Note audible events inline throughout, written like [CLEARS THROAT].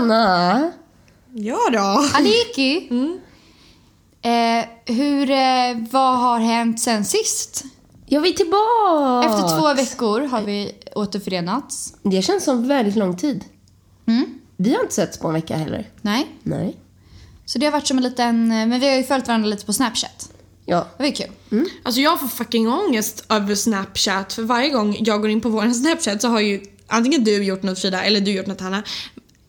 Hanna! Ja då. Aliki! Eh, hur, eh, vad har hänt sen sist? Jag är tillbaka! Efter två veckor har vi återförenats. Det känns som väldigt lång tid. Mm. Vi har inte setts på en vecka heller. Nej. Nej. Så det har varit som en liten... eh, Men vi har ju följt varandra lite på Snapchat. Ja. Det var ju kul. Alltså jag får fucking ångest över Snapchat för varje gång jag går in på vår Snapchat så har ju antingen du gjort något Frida eller du gjort något Hanna.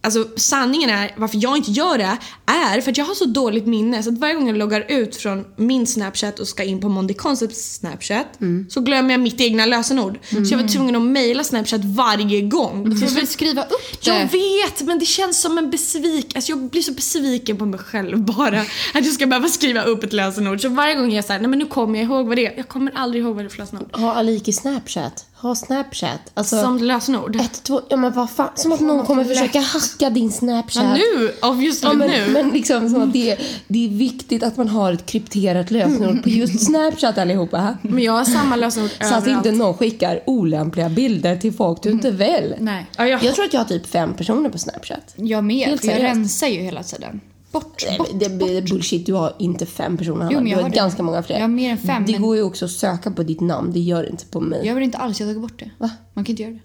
Alltså sanningen är, varför jag inte gör det är för att jag har så dåligt minne så att varje gång jag loggar ut från min Snapchat och ska in på Monday Concepts Snapchat så glömmer jag mitt egna lösenord. Så jag var tvungen att mejla Snapchat varje gång. Du får väl skriva upp det. Jag vet, men det känns som en besvik. Alltså jag blir så besviken på mig själv bara. [LAUGHS] Att jag ska behöva skriva upp ett lösenord. Så varje gång jag säger nej men nu kommer jag ihåg vad det är. Jag kommer aldrig ihåg vad det är för lösenord. Ha Aliki Snapchat. Ha Snapchat. Alltså, Som lösenord. ett, två, ja men vad fan. Som att någon kommer försöka hacka din Snapchat. Ja, nu, obviously Ja, men, nu. men liksom som att det, det är viktigt att man har ett krypterat lösenord på just [LAUGHS] Snapchat allihopa. Men jag har samma lösenord Så att inte någon skickar olämpliga bilder till folk du inte väl. Nej. Ja, jag, Jag tror att jag har typ fem personer på Snapchat. Jag med, Helt för jag seriöst. rensar ju hela tiden. Bort, Nej, bort. det, det är bullshit, du har inte fem personer Jo, men jag Du har har det. ganska många fler. Jag har mer än fem, Det men- går ju också att söka på ditt namn, det gör det inte på mig. Jag vill inte alls, jag har tagit bort det. Va? Man kan inte göra det.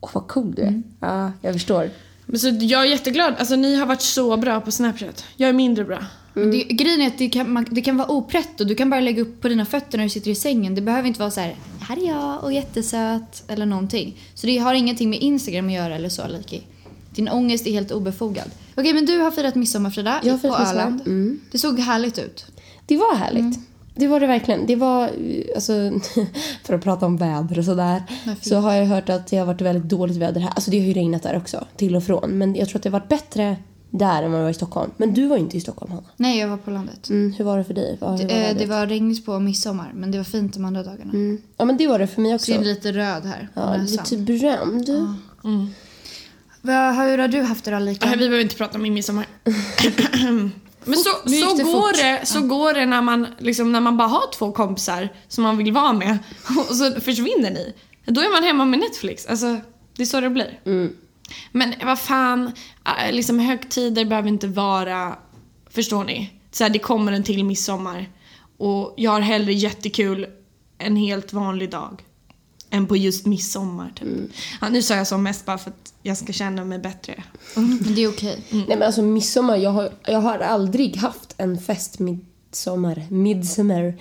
Åh vad cool du är. Mm. Ja, jag förstår. men så jag är jätteglad. Alltså ni har varit så bra på Snapchat. Jag är mindre bra. Men det, grejen är att det kan, man, det kan vara oprätt och du kan bara lägga upp på dina fötter när du sitter i sängen. Det behöver inte vara så här, här är jag och jättesöt eller någonting. Så det har ingenting med Instagram att göra eller så, Liki. Din ångest är helt obefogad. Okej, men du har firat midsommar, Frida, Jag har på firat midsommar. Öland. Mm. Det såg härligt ut. Det var härligt. Mm. Det var det verkligen. Det var, alltså, [LAUGHS] för att prata om väder och sådär, så har jag hört att det har varit väldigt dåligt väder här. Alltså det har ju regnat där också, till och från. Men jag tror att det har varit bättre där än vad det var i Stockholm. Men du var ju inte i Stockholm, Hanna. Nej, jag var på landet. Mm, hur var det för dig? Vad, hur var Eh, det var regnigt på midsommar, men det var fint de andra dagarna. Mm. Ja, men det var det för mig Så också. är det lite röd här på Ja, näsan. lite bränd. Vad- Hur har du haft det då, Lika? Vi behöver inte prata om min midsommar. [CLEARS THROAT] Men så, gick så, det går, fort. det, så går det när man, liksom, när man bara har två kompisar som man vill vara med [LAUGHS] och så försvinner ni. Då är man hemma med Netflix. Alltså, det är så det blir. Men vad fan, äh, liksom högtider behöver inte vara, förstår ni? Så här, det kommer en till midsommar och jag har hellre jättekul en helt vanlig dag än på just midsommar. Typ. Ja, nu sa jag så mest bara för att jag ska känna mig bättre. Men det är okej. Nej men alltså midsommar, jag har, jag har aldrig haft en fest midsommar. Midsommar.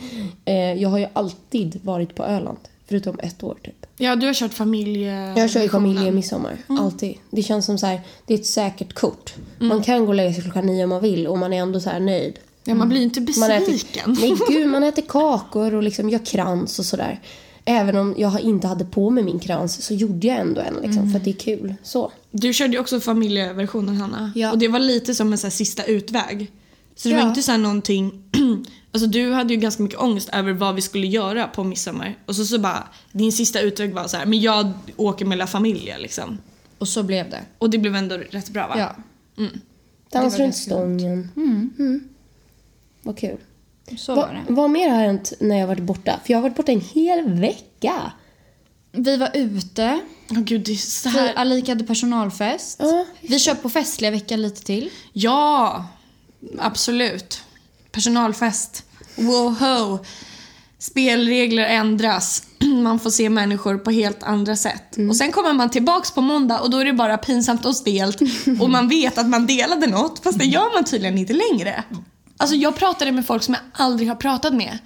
Eh, jag har ju alltid varit på Öland. Förutom ett år typ. Ja, du har kört familje... Jag kör ju familjemidsommar. Alltid. Det känns som så här, det är ett säkert kort. Man kan gå och lägga sig klockan nio om man vill och man är ändå så här nöjd. Ja, man blir inte Man äter, besviken. nej gud, man [LAUGHS] äter kakor och liksom gör krans och sådär. Även om jag inte hade på mig min krans så gjorde jag ändå en liksom, för att det är kul. Så. Du körde ju också familjeversionen Hanna. Ja. Och det var lite som en så sista utväg. Så det Ja. var inte så här någonting... [CLEARS THROAT] alltså du hade ju ganska mycket ångest över vad vi skulle göra på midsommar. Och så, så bara, din sista utväg var så här, men jag åker med La Familia liksom. Och så blev det. Och det blev ändå rätt bra va? Ja, Dans var runt stången. Mm. Vad kul. Så Va, var det. vad mer har hänt när jag varit borta? För jag har varit borta en hel vecka. Vi var ute. Åh gud, det är så här... Alika hade personalfest. Ja. Vi kör på festliga veckan lite till. Ja, absolut. Personalfest. Woho. Spelregler ändras. [CLEARS THROAT] Man får se människor på helt andra sätt. Och sen kommer man tillbaks på måndag och då är det bara pinsamt och stelt. [LAUGHS] Och man vet att man delade något, fast det gör man tydligen inte längre. Alltså jag pratade med folk som jag aldrig har pratat med.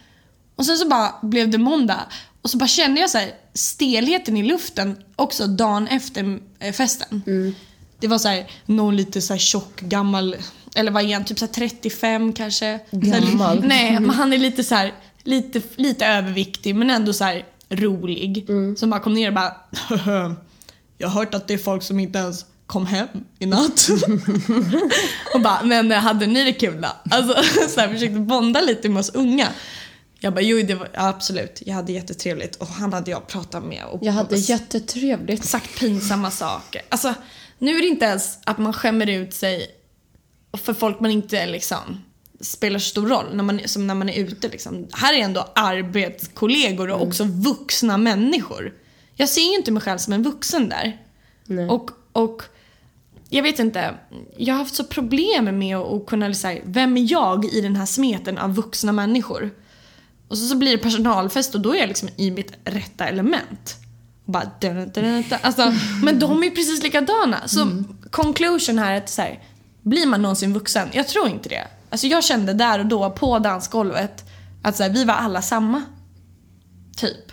Och sen så bara blev det måndag. Och så bara kände jag så här, stelheten i luften också dagen efter eh, festen. Det var så här, någon lite så här tjock, gammal, eller vad är han, typ så här 35 kanske. Så här, Gammal. nej, men han är lite så här, lite, lite överviktig men ändå så här rolig. Som bara kom ner och bara [LAUGHS] Jag har hört att det är folk som inte ens kom hem i natt. [LAUGHS] och bara, men hade ni det kul då? Alltså [LAUGHS] så här, försökte bonda lite med oss unga. Jag bara, jo det var ja, absolut, jag hade jättetrevligt och han hade jag pratat med. Och, Jag hade och jättetrevligt. sagt pinsamma saker. Alltså, nu är det inte ens att man skämmer ut sig för folk man inte liksom spelar så stor roll när man, som när man är ute. Liksom. Här är ändå arbetskollegor och också vuxna människor. Jag ser ju inte mig själv som en vuxen där. Nej. Och, och jag vet inte, jag har haft så problem med att, kunna säga vem är jag i den här smeten av vuxna människor? Och så, så blir det personalfest och då är jag liksom i mitt rätta element. Och bara, dun, dun, dun, dun. Alltså, [LAUGHS] men de är precis likadana. Så conclusion här är att så här, blir man någonsin vuxen? Jag tror inte det. Alltså jag kände där och då på dansgolvet att så här, vi var alla samma. Typ.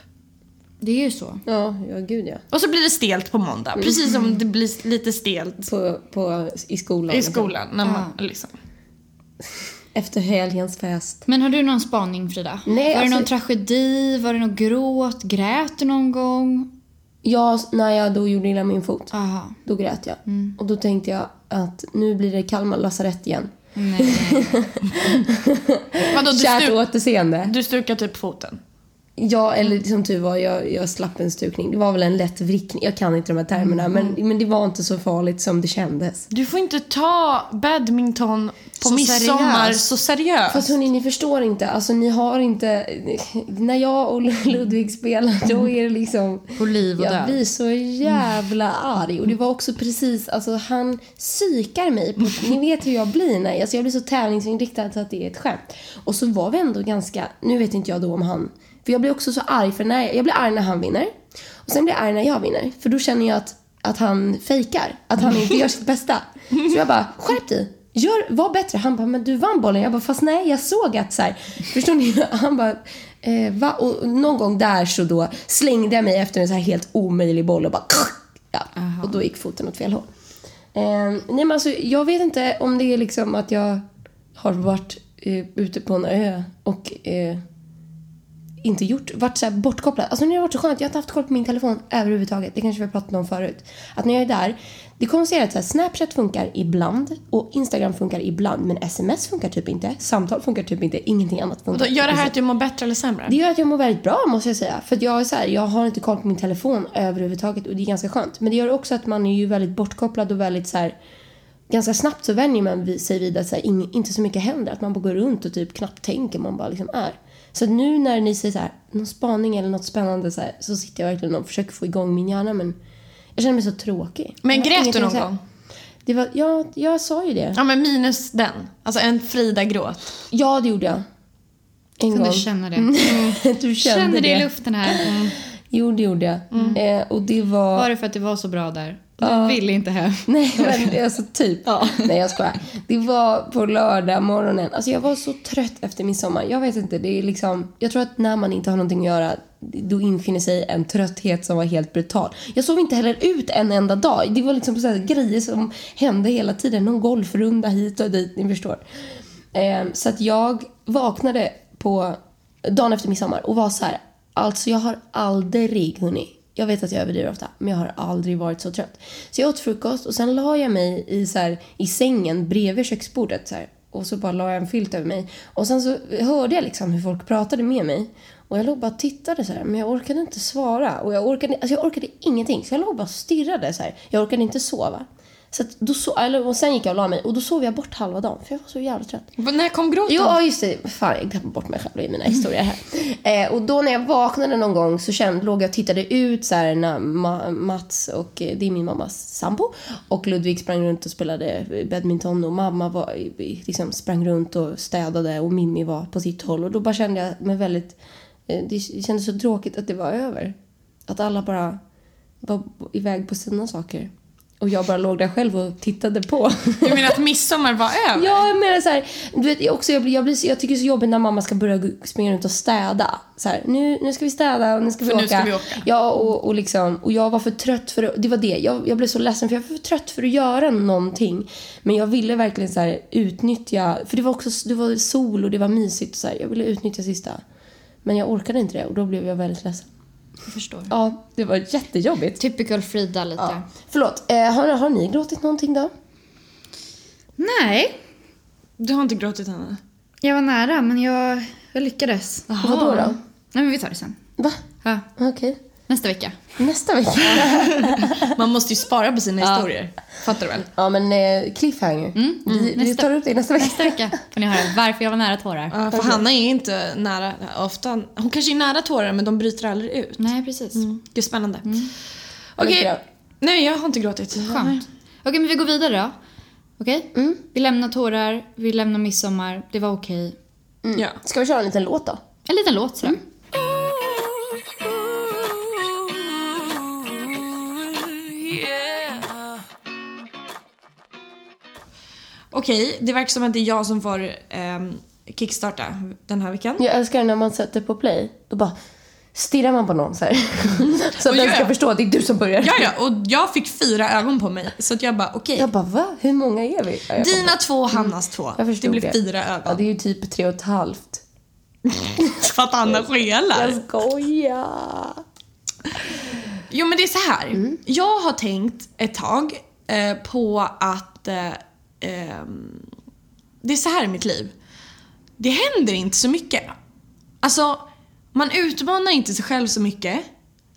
Det är ju så. Ja, ja gud ja. Och så blir det stelt på måndag. Precis som det blir lite stelt På, på, I skolan. i skolan. När man, liksom. [LAUGHS] Efter helgens fest. Men har du någon spaning Frida? Nej, var det någon alltså- tragedi? Var det någon gråt? Grät du någon gång? Jag, när jag då gjorde illa min fot, Aha. då grät jag. Och då tänkte jag att nu blir det Kalmar lasarett igen. Nej. [LAUGHS] Vadå, du, Kärt återseende. du stukar typ foten? Ja, eller som tur var, jag, jag slapp en stukning. Det var väl en lätt vrickning. Jag kan inte de här termerna, men, men det var inte så farligt som det kändes. Du får inte ta badminton på Så midsommar seriöst. så seriöst. Fast hörni, ni förstår inte. Alltså ni har inte... När jag och Ludvig spelar, då är det liksom... På liv och Jag död. blir så jävla arg. Och det var också precis, alltså han psykar mig. På, [LAUGHS] ni vet hur jag blir när alltså, jag blir så tävlingsinriktad så att det är ett skämt. Och så var vi ändå ganska, nu vet inte jag då om han, för jag blir också så arg för när, jag blir arg när han vinner. Och sen blir jag arg när jag vinner. För då känner jag att, att han fejkar. Att han inte gör sitt bästa. Så jag bara, skärp dig. Gör, var bättre. Han bara, men du vann bollen. Jag bara, fast nej, jag såg att så här. Förstår ni? [LAUGHS] Han bara, eh, va? Och någon gång där så då slängde jag mig efter en så här helt omöjlig boll och bara, ja. Och då gick foten åt fel håll. Eh, nej men alltså, jag vet inte om det är liksom att jag har varit eh, ute på en ö och eh, inte gjort, varit så här bortkopplad. Alltså nu har det varit så skönt, jag har inte haft koll på min telefon överhuvudtaget. Det kanske vi har pratat om förut. Att när jag är där, det konstiga är att så här, Snapchat funkar ibland och Instagram funkar ibland men sms funkar typ inte, samtal funkar typ inte, ingenting annat Och funkar. då, gör det här Alltså, att du mår bättre eller sämre? det gör att jag mår väldigt bra måste jag säga. För jag är så här, jag har inte koll på min telefon överhuvudtaget och det är ganska skönt. Men det gör också att man är ju väldigt bortkopplad och väldigt så här, ganska snabbt så vänjer man sig vid att så här, inte så mycket händer. Att man bara går runt och typ knappt tänker, man bara liksom är. Så nu när ni säger så här, någon spaning eller något spännande så, här, så sitter jag verkligen och försöker få igång min hjärna men jag känner mig så tråkig. Men grät du någon gång? Det var, ja, jag sa ju det. Ja men minus den. Alltså en Frida-gråt. Ja, det gjorde jag. En gång. du känna det? du kände Känner det [LAUGHS] det. i luften här. Mm. Jo, det gjorde jag. Eh, och det var... Var det för att det var så bra där? Du ville inte hem. [LAUGHS] Nej, men alltså typ. Ja. Nej, jag skojar. Det var på lördag morgonen. Alltså jag var så trött efter midsommar. Jag vet inte, det är liksom... Jag tror att när man inte har någonting att göra, då infinner sig en trötthet som var helt brutal. Jag sov inte heller ut en enda dag. Det var liksom så grejer som hände hela tiden. Någon golfrunda hit och dit, ni förstår. Eh, så att jag vaknade på dagen efter midsommar och var så här. Alltså jag har aldrig hunnit. Jag vet att jag överdriver ofta, men jag har aldrig varit så trött. Så jag åt frukost och sen la jag mig i, så här, i sängen bredvid köksbordet så här, och så bara la jag en filt över mig. Och sen så hörde jag liksom hur folk pratade med mig. Och jag låg bara och tittade så här, men jag orkade inte svara. Och jag orkade, alltså jag orkade ingenting, så jag låg bara och stirrade så här. Jag orkade inte sova. Så då so- eller, och sen gick jag och la mig och då sov jag bort halva dagen för jag var så jävla trött. När kom gråten? Jo, ja, just det. Fan, jag glömde bort mig själv i mina historier här. [LAUGHS] Eh, och då när jag vaknade någon gång så kände, låg jag och tittade ut så här när Ma- Mats och eh, det är min mammas sambo och Ludvig sprang runt och spelade badminton och mamma var, liksom sprang runt och städade och Mimmi var på sitt håll och då bara kände jag mig väldigt, eh, det kändes så tråkigt att det var över. Att alla bara var iväg på sina saker. Och jag bara låg där själv och tittade på. Du menar att midsommar var [LAUGHS] över? Ja, jag menar så här, du vet, också, jag, blir, jag, blir, jag tycker det är så jobbigt när mamma ska börja springa runt och städa. Så här, nu, nu ska vi städa och nu ska vi För åka. nu ska vi åka. Ja, och, och, liksom, och jag var för trött för att, det var det. Jag, jag blev så ledsen för jag var för trött för att göra någonting. Men jag ville verkligen så här, utnyttja, för det var också det var sol och det var mysigt. Och så här, jag ville utnyttja sista. Men jag orkade inte det och då blev jag väldigt ledsen. Jag förstår. Ja, det var jättejobbigt. Typical Frida lite. Ja. Förlåt, eh, har, har ni gråtit någonting då? Nej, Du har inte gråtit än? jag var nära men jag, jag lyckades. Och Vadå då? Nej men vi tar det sen. Va? Ja, Okej. Nästa vecka. Nästa vecka. [LAUGHS] Man måste ju spara på sina historier. Fattar du väl? Ja, men eh, cliffhanger. vi, vi nästa- tar upp det nästa vecka. Nästa vecka får ni höra varför jag var nära tårar. Ja, för Hanna är inte nära ofta. Hon kanske är nära tårar men de bryter aldrig ut. Nej, precis. Det är spännande. Okej. Okej. Nej, jag har inte gråtit. Skönt. Okej, men vi går vidare då. Okej? Vi lämnar tårar, vi lämnar midsommar. Det var okej. Ja. Ska vi köra en liten låt då? En liten låt sådär. Okej, det verkar som att det är jag som får ehm, kickstarta den här veckan. Jag älskar när man sätter på play. Då bara stirrar man på någon så här. så att den ska jag. förstå att det är du som börjar. Ja, ja, och jag fick fyra ögon på mig. Så att jag bara, okej. Jag bara, va? Hur många är vi? Ja, Dina två, Hannas två. jag det blir fyra Ja, ögon. det är ju typ tre och ett halvt. [LAUGHS] För att Anna skelar. Jag skojar. Jo men det är så här. Mm. Jag har tänkt ett tag eh, på att eh, ehm, det är så här i mitt liv. Det händer inte så mycket. Alltså, man utmanar inte sig själv så mycket.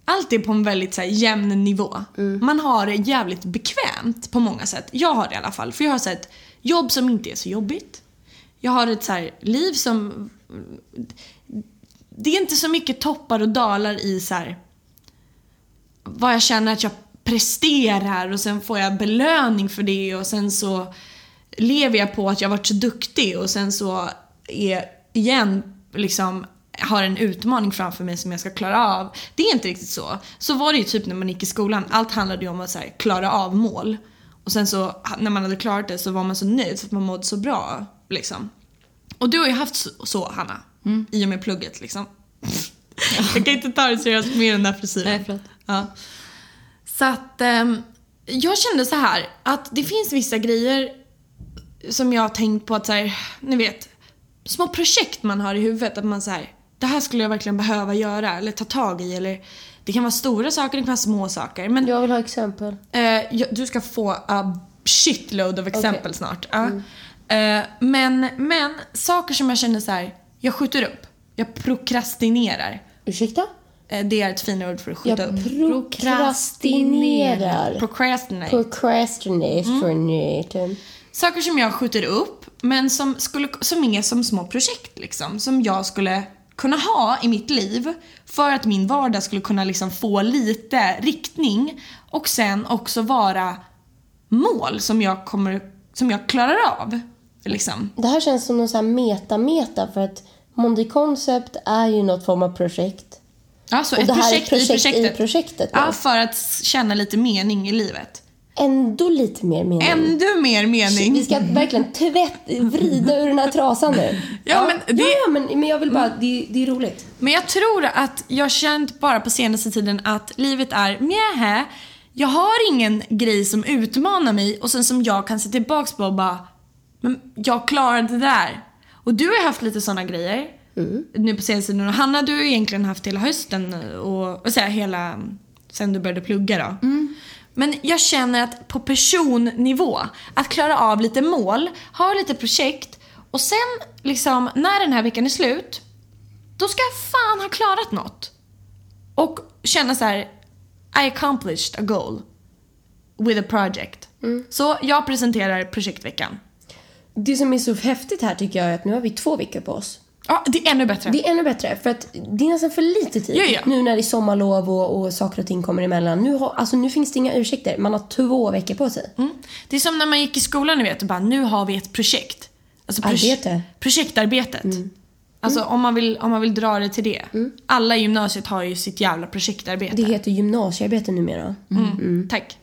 Allt är på en väldigt så här, jämn nivå. Mm. Man har det jävligt bekvämt på många sätt. Jag har det i alla fall. För jag har så här ett jobb som inte är så jobbigt. Jag har ett så här liv som... Det är inte så mycket toppar och dalar i så här vad jag känner att jag presterar och sen får jag belöning för det och sen så lever jag på att jag varit så duktig och sen så är igen liksom har en utmaning framför mig som jag ska klara av. Det är inte riktigt så. Så var det ju typ när man gick i skolan. Allt handlade ju om att så här, klara av mål. Och sen så när man hade klarat det så var man så nöjd för att man mådde så bra. Liksom. Och du har ju haft så, så Hanna. I och med plugget liksom. [LAUGHS] jag kan inte ta det seriöst med den där frisyren. Nej, förlåt. Ja. Så att ehm, jag kände så här att det finns vissa grejer som jag har tänkt på att så här, ni vet, små projekt man har i huvudet att man så här, det här skulle jag verkligen behöva göra eller ta tag i eller det kan vara stora saker, det kan vara små saker. Men Jag vill ha exempel. Eh, du ska få a shitload of exempel snart. Ja. Eh, men, men saker som jag känner så här, jag skjuter upp. Jag prokrastinerar. Ursäkta? Eh, det är ett finare ord för att skjuta Jag upp. prokrastinerar. Procrastinate. Procrastination. Saker som jag skjuter upp, men som, skulle, som är som små projekt liksom. Som jag skulle kunna ha i mitt liv för att min vardag skulle kunna liksom få lite riktning och sen också vara mål som jag, kommer, som jag klarar av. Liksom. Det här känns som någon sån meta-meta för att Monday Concept är ju något form av projekt. Ja, så Och ett det här är projekt, projekt i i projektet. projektet nu. Ja, för att känna lite mening i livet. Ändå lite mer mening. Ännu mer mening. Vi ska verkligen tvätt, vrida ur den här trasan nu. Ja, men det- ja, men, men jag vill bara, det, det är roligt. Men jag tror att jag känt bara på senaste tiden att livet är mjähä. Jag har ingen grej som utmanar mig och sen som jag kan se tillbaks på och bara men jag klarade det där. Och du har haft lite sådana grejer. Nu på senaste tiden. Och Hanna, du har egentligen haft hela hösten och, och så här, hela sen du började plugga då. Men jag känner att på personnivå, att klara av lite mål, ha lite projekt och sen liksom när den här veckan är slut då ska jag fan ha klarat något. Och känna så här: I accomplished a goal with a project. Så jag presenterar projektveckan. Det som är så häftigt här tycker jag är att nu har vi två veckor på oss. Ja, det är ännu bättre. Det är ännu bättre för att det är nästan för lite tid. Ja, ja. Nu när det är sommarlov och, och saker och ting kommer emellan. Nu, har, alltså, nu finns det inga ursäkter. Man har två veckor på sig. Mm. Det är som när man gick i skolan, ni vet, och bara nu har vi ett projekt. Alltså Arbete. Projektarbetet. Alltså om man, vill, om man vill dra det till det. Alla i gymnasiet har ju sitt jävla projektarbete. Det heter gymnasiearbete numera. Mm. Tack.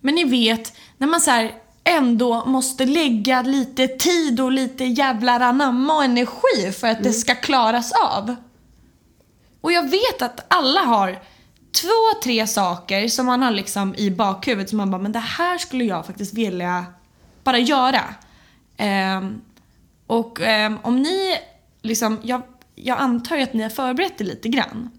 Men ni vet, när man så här ändå måste lägga lite tid och lite jävlar anamma och energi för att det ska klaras av. Och jag vet att alla har två, tre saker som man har liksom i bakhuvudet som man bara, men det här skulle jag faktiskt vilja bara göra. Ehm, och ehm, om ni liksom, jag, jag antar ju att ni har förberett det lite grann.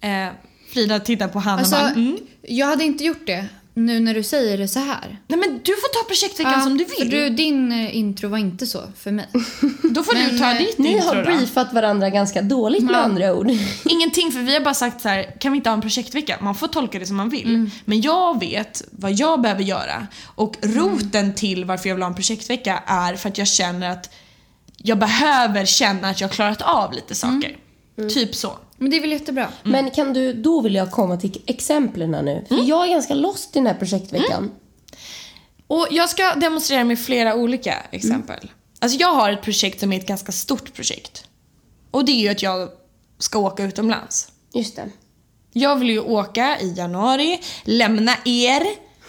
Eh, Frida tittar på Hanna Alltså, och bara, mm. jag hade inte gjort det nu när du säger det så här. Nej men du får ta projektveckan som du vill. För du, din eh, intro var inte så för mig. [LAUGHS] Då får du Men, ta eh, ditt Ni intro har då. briefat varandra ganska dåligt med Ja. andra ord. [LAUGHS] Ingenting för vi har bara sagt så här, kan vi inte ha en projektvecka? Man får tolka det som man vill. Mm. Men jag vet vad jag behöver göra. Och roten till varför jag vill ha en projektvecka är för att jag känner att jag behöver känna att jag har klarat av lite saker. Mm. Typ så. Men det är väl jättebra. Men kan du, då vill jag komma till exemplen nu. För jag är ganska lost i den här projektveckan. Och jag ska demonstrera med flera olika exempel. Mm. Alltså jag har ett projekt som är ett ganska stort projekt. Och det är ju att jag ska åka utomlands. Just det. Jag vill ju åka i januari, lämna er.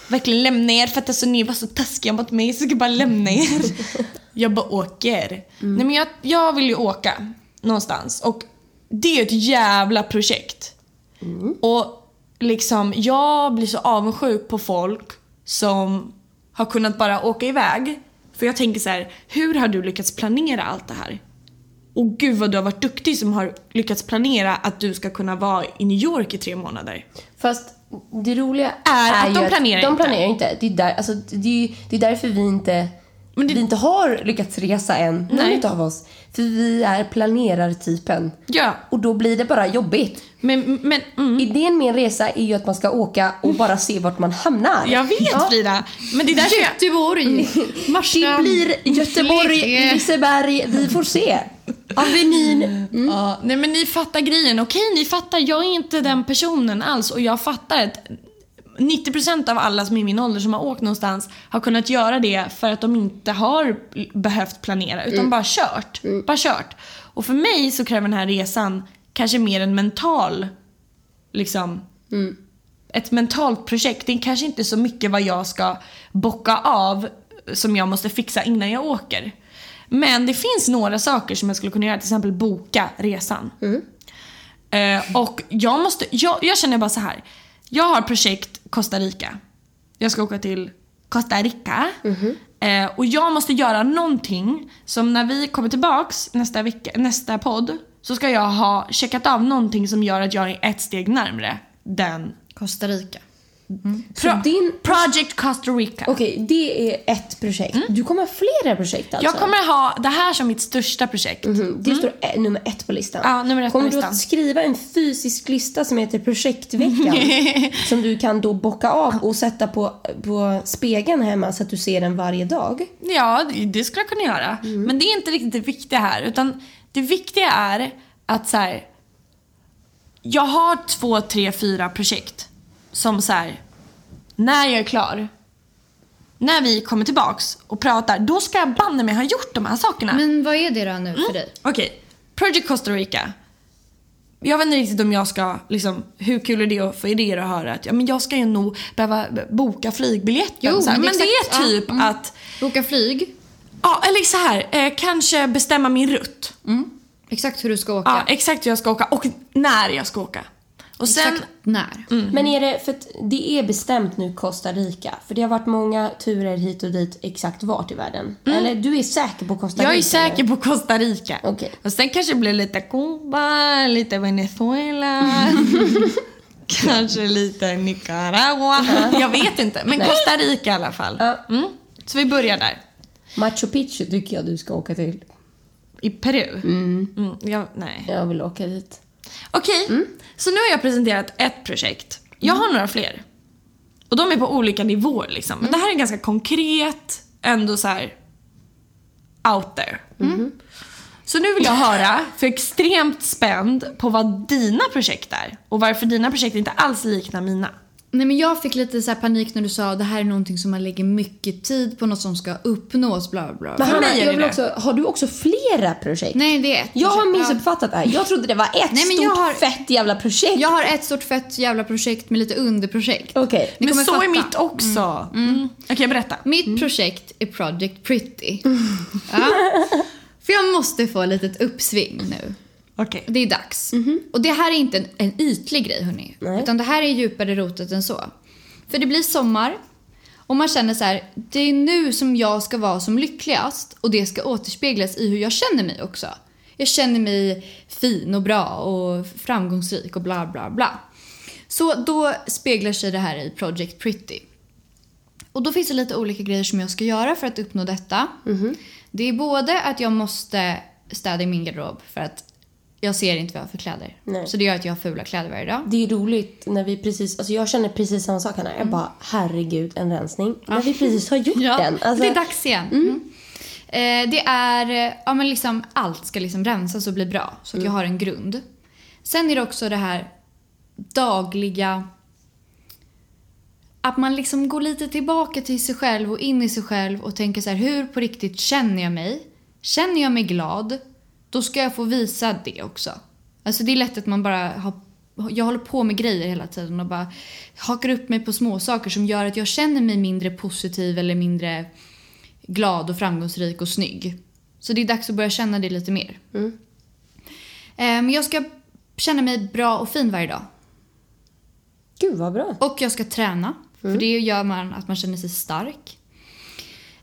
Verkligen lämna er för att alltså, ni var så taskiga mot mig så jag ska bara lämna er. [LAUGHS] jag bara åker. Nej men jag, jag vill ju åka någonstans och det är ju ett jävla projekt. Och liksom jag blir så avundsjuk på folk som har kunnat bara åka iväg. För jag tänker så här, hur har du lyckats planera allt det här? Och gud vad du har varit duktig som har lyckats planera att du ska kunna vara i New York i tre månader. Fast det roliga Är är, att de planerar de inte. planerar inte. Det är, där, alltså, det, är, det är därför vi inte, det- vi inte har lyckats resa än. Någon Nej. utav oss. För vi är planerartypen. Ja, Och då blir det bara jobbigt. men, men mm, Idén med en resa är ju att man ska åka och bara se vart man hamnar. jag vet Ja. Frida. Men det är därför. Göteborg, Det Marstrand, blir Göteborg. Liseberg, vi får se. Avenyn. Mm. Ja, nej men ni fattar grejen. Okej, ni fattar. Jag är inte den personen alls och jag fattar att 90% av alla som är i min ålder som har åkt någonstans har kunnat göra det för att de inte har behövt planera utan bara kört. Bara kört. Och för mig så kräver den här resan kanske mer en mental, liksom, ett mentalt projekt. Det är kanske inte så mycket vad jag ska bocka av som jag måste fixa innan jag åker. Men det finns några saker som jag skulle kunna göra, till exempel boka resan. Eh, och jag måste, jag, jag känner bara så här. Jag har projekt Costa Rica. Jag ska åka till Costa Rica. Eh, och jag måste göra någonting som när vi kommer tillbaks nästa, vecka, nästa podd så ska jag ha checkat av någonting som gör att jag är ett steg närmre den Costa Rica. Så Pro- din... Project Costa Rica. Okej, det är ett projekt. Du kommer ha flera projekt alltså? Jag kommer ha det här som mitt största projekt. Mhm, Det står eh, nummer ett på listan. Ja, nummer ett på Kommer du listan. att skriva en fysisk lista som heter projektveckan? [LAUGHS] som du kan då bocka av och sätta på, på spegeln hemma så att du ser den varje dag? Ja, det- det skulle jag kunna göra. Men det är inte riktigt det viktiga här. Utan det viktiga är att så här, jag har två, tre, fyra projekt som så här, när jag är klar, när vi kommer tillbaks och pratar, då ska jag banne mig ha gjort de här sakerna. Men vad är det då nu för dig? Okej, Project Costa Rica. Jag vet inte riktigt om jag ska, liksom, hur kul är det att få idéer att höra att ja, men jag ska ju nog behöva boka flygbiljetten. Jo, men Men, det är exakt- ja, typ mm. att Boka flyg. Ja, eller så här, eh, kanske bestämma min rutt. Mm. Exakt hur du ska åka. Ja, exakt hur jag ska åka och när jag ska åka. Och sen, Exakt när. Men är det, för det är bestämt nu Costa Rica? För det har varit många turer hit och dit exakt vart i världen. Eller du är säker på Costa Rica? jag är säker på Costa Rica. Okej. Och sen kanske det blir lite Cuba, lite Venezuela. [LAUGHS] kanske lite Nicaragua. jag vet inte, men Costa Rica i alla fall. Mm. Så vi börjar där. Machu Picchu tycker jag du ska åka till. I Peru? Mm. jag, nej. Jag vill åka dit. Okej, så nu har jag presenterat ett projekt. Jag har några fler. Och de är på olika nivåer liksom. Men det här är ganska konkret, ändå så här out there. Så nu vill jag höra, för jag är extremt spänd på vad dina projekt är. Och varför dina projekt inte alls liknar mina. Nej men jag fick lite så här panik när du sa det här är någonting som man lägger mycket tid på, något som ska uppnås, bla bla. Men Hanna, jag vill också, har du också flera projekt? Nej det är ett Jag har missuppfattat det här. Jag trodde det var ett Nej, men stort jag har- fett jävla projekt. Jag har ett stort fett jävla projekt med lite underprojekt. Okej. Ni Men så fatta. är mitt också. Mm. Okej, berätta. Mitt projekt är Project Pretty. Ja. För jag måste få ett litet uppsving nu. Okej. Det är dags. Och det här är inte en, en ytlig grej hörni. Nej. Utan det här är djupare rotet än så. För det blir sommar. Och man känner så här, det är nu som jag ska vara som lyckligast. Och det ska återspeglas i hur jag känner mig också. Jag känner mig fin och bra och framgångsrik och bla bla bla. Så då speglar sig det här i Project Pretty. Och då finns det lite olika grejer som jag ska göra för att uppnå detta. Det är både att jag måste städa i min garderob för att jag ser inte vad jag har för kläder. Nej. Så det gör att jag har fula kläder varje dag. Det är roligt när vi precis, alltså jag känner precis samma sak Hanna. Jag bara, herregud en rensning. När vi precis har gjort [LAUGHS] den. Alltså, det är dags igen. Mm. Eh, det är, ja men liksom allt ska liksom rensas och bli bra. Så att jag har en grund. Sen är det också det här dagliga att man liksom går lite tillbaka till sig själv och in i sig själv och tänker så här, hur på riktigt känner jag mig? Känner jag mig glad, då ska jag få visa det också. Alltså det är lätt att man bara har, jag håller på med grejer hela tiden och bara hakar upp mig på små saker som gör att jag känner mig mindre positiv eller mindre glad och framgångsrik och snygg. Så det är dags att börja känna det lite mer. Eh, Men jag ska känna mig bra och fin varje dag. Gud vad bra. Och jag ska träna. Mm. För det gör man att man känner sig stark.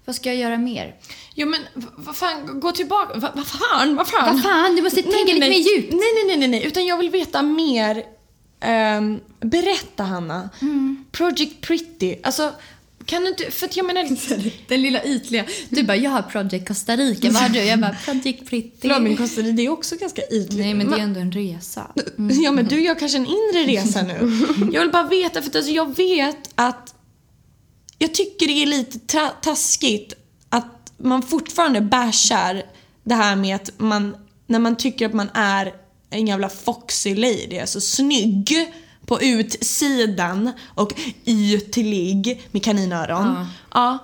Vad ska jag göra mer? Jo men vad fan, gå tillbaka. Va- Vad fan, vad fan? Vad fan, du måste tänka lite nej. mer djupt. Nej, nej, nej, nej, nej, utan jag vill veta mer. Ehm, berätta Hanna. Mm. Project Pretty. Alltså, kan du inte, för att jag menar... [LAUGHS] Den lilla ytliga. Du bara, jag har Project Costa Rica. Vad har du? Jag bara, Project Pretty. Förlåt men Costa Rica, är också ganska ytligt. Nej, men det är ändå en resa. [LAUGHS] Ja men du gör kanske en inre resa nu. [LAUGHS] Jag vill bara veta, för att alltså, jag vet att jag tycker det är lite tra- taskigt man fortfarande bashar det här med att man, när man tycker att man är en jävla foxy lady, alltså snygg på utsidan och ytlig med kaninöron. Ja. Ja.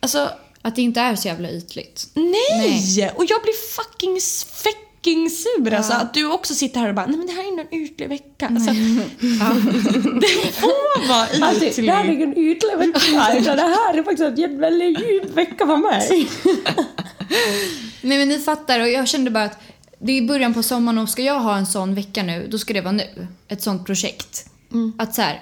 Alltså, Att det inte är så jävla ytligt. Nej! Och jag blir fucking fucking sur alltså. Att du också sitter här och bara, nej men det här är en ytlig vecka. Alltså, [LAUGHS] det får vara [LAUGHS] Alltså, ytlig. det här är ingen ytlig vecka, [LAUGHS] utan det här är faktiskt en väldigt djup vecka för mig. Nej men ni fattar och jag kände bara att det är början på sommaren och ska jag ha en sån vecka nu, då ska det vara nu. Ett sånt projekt. Mm. Att så här,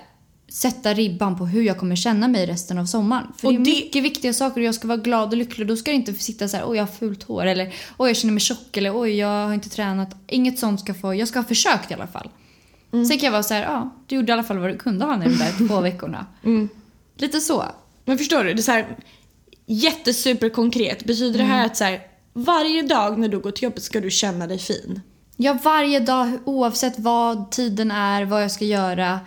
sätta ribban på hur jag kommer känna mig resten av sommaren. För Och det är det- mycket viktiga saker och jag ska vara glad och lycklig. Då ska det inte sitta så här, oj jag har fult hår eller oj jag känner mig tjock eller oj jag har inte tränat. Inget sånt ska få, jag ska ha försökt i alla fall. Mm. Sen kan jag vara så här, ja du gjorde i alla fall vad du kunde ha nu de där två [LAUGHS] veckorna. Mm. Lite så. Men förstår du? Det är så här jättesuperkonkret. Betyder det Mm. här att så här, varje dag när du går till jobbet ska du känna dig fin? Ja, varje dag oavsett vad tiden är, vad jag ska göra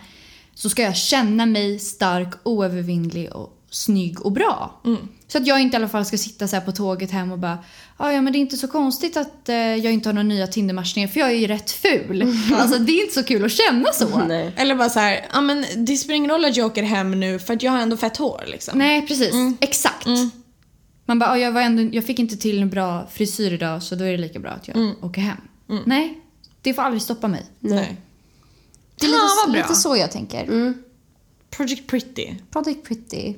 så ska jag känna mig stark, oövervinnlig och snygg och bra. Så att jag inte i alla fall ska sitta så på tåget hem och bara "Ah, ja men det är inte så konstigt att eh, jag inte har några nya Tindermatchningar för jag är ju rätt ful. [LAUGHS] Alltså det är inte så kul att känna så. [LAUGHS] Nej. Eller bara så här, ja men det spelar ingen roll att jag åker hem nu för att jag har ändå fett hår liksom. Nej, precis. Exakt. Man bara, "Ah, jag, var ändå, jag fick inte till en bra frisyr idag så då är det lika bra att jag åker hem. Nej, det får aldrig stoppa mig. Nej. Det är lite, bra. lite så jag tänker. Project Pretty. Project Pretty.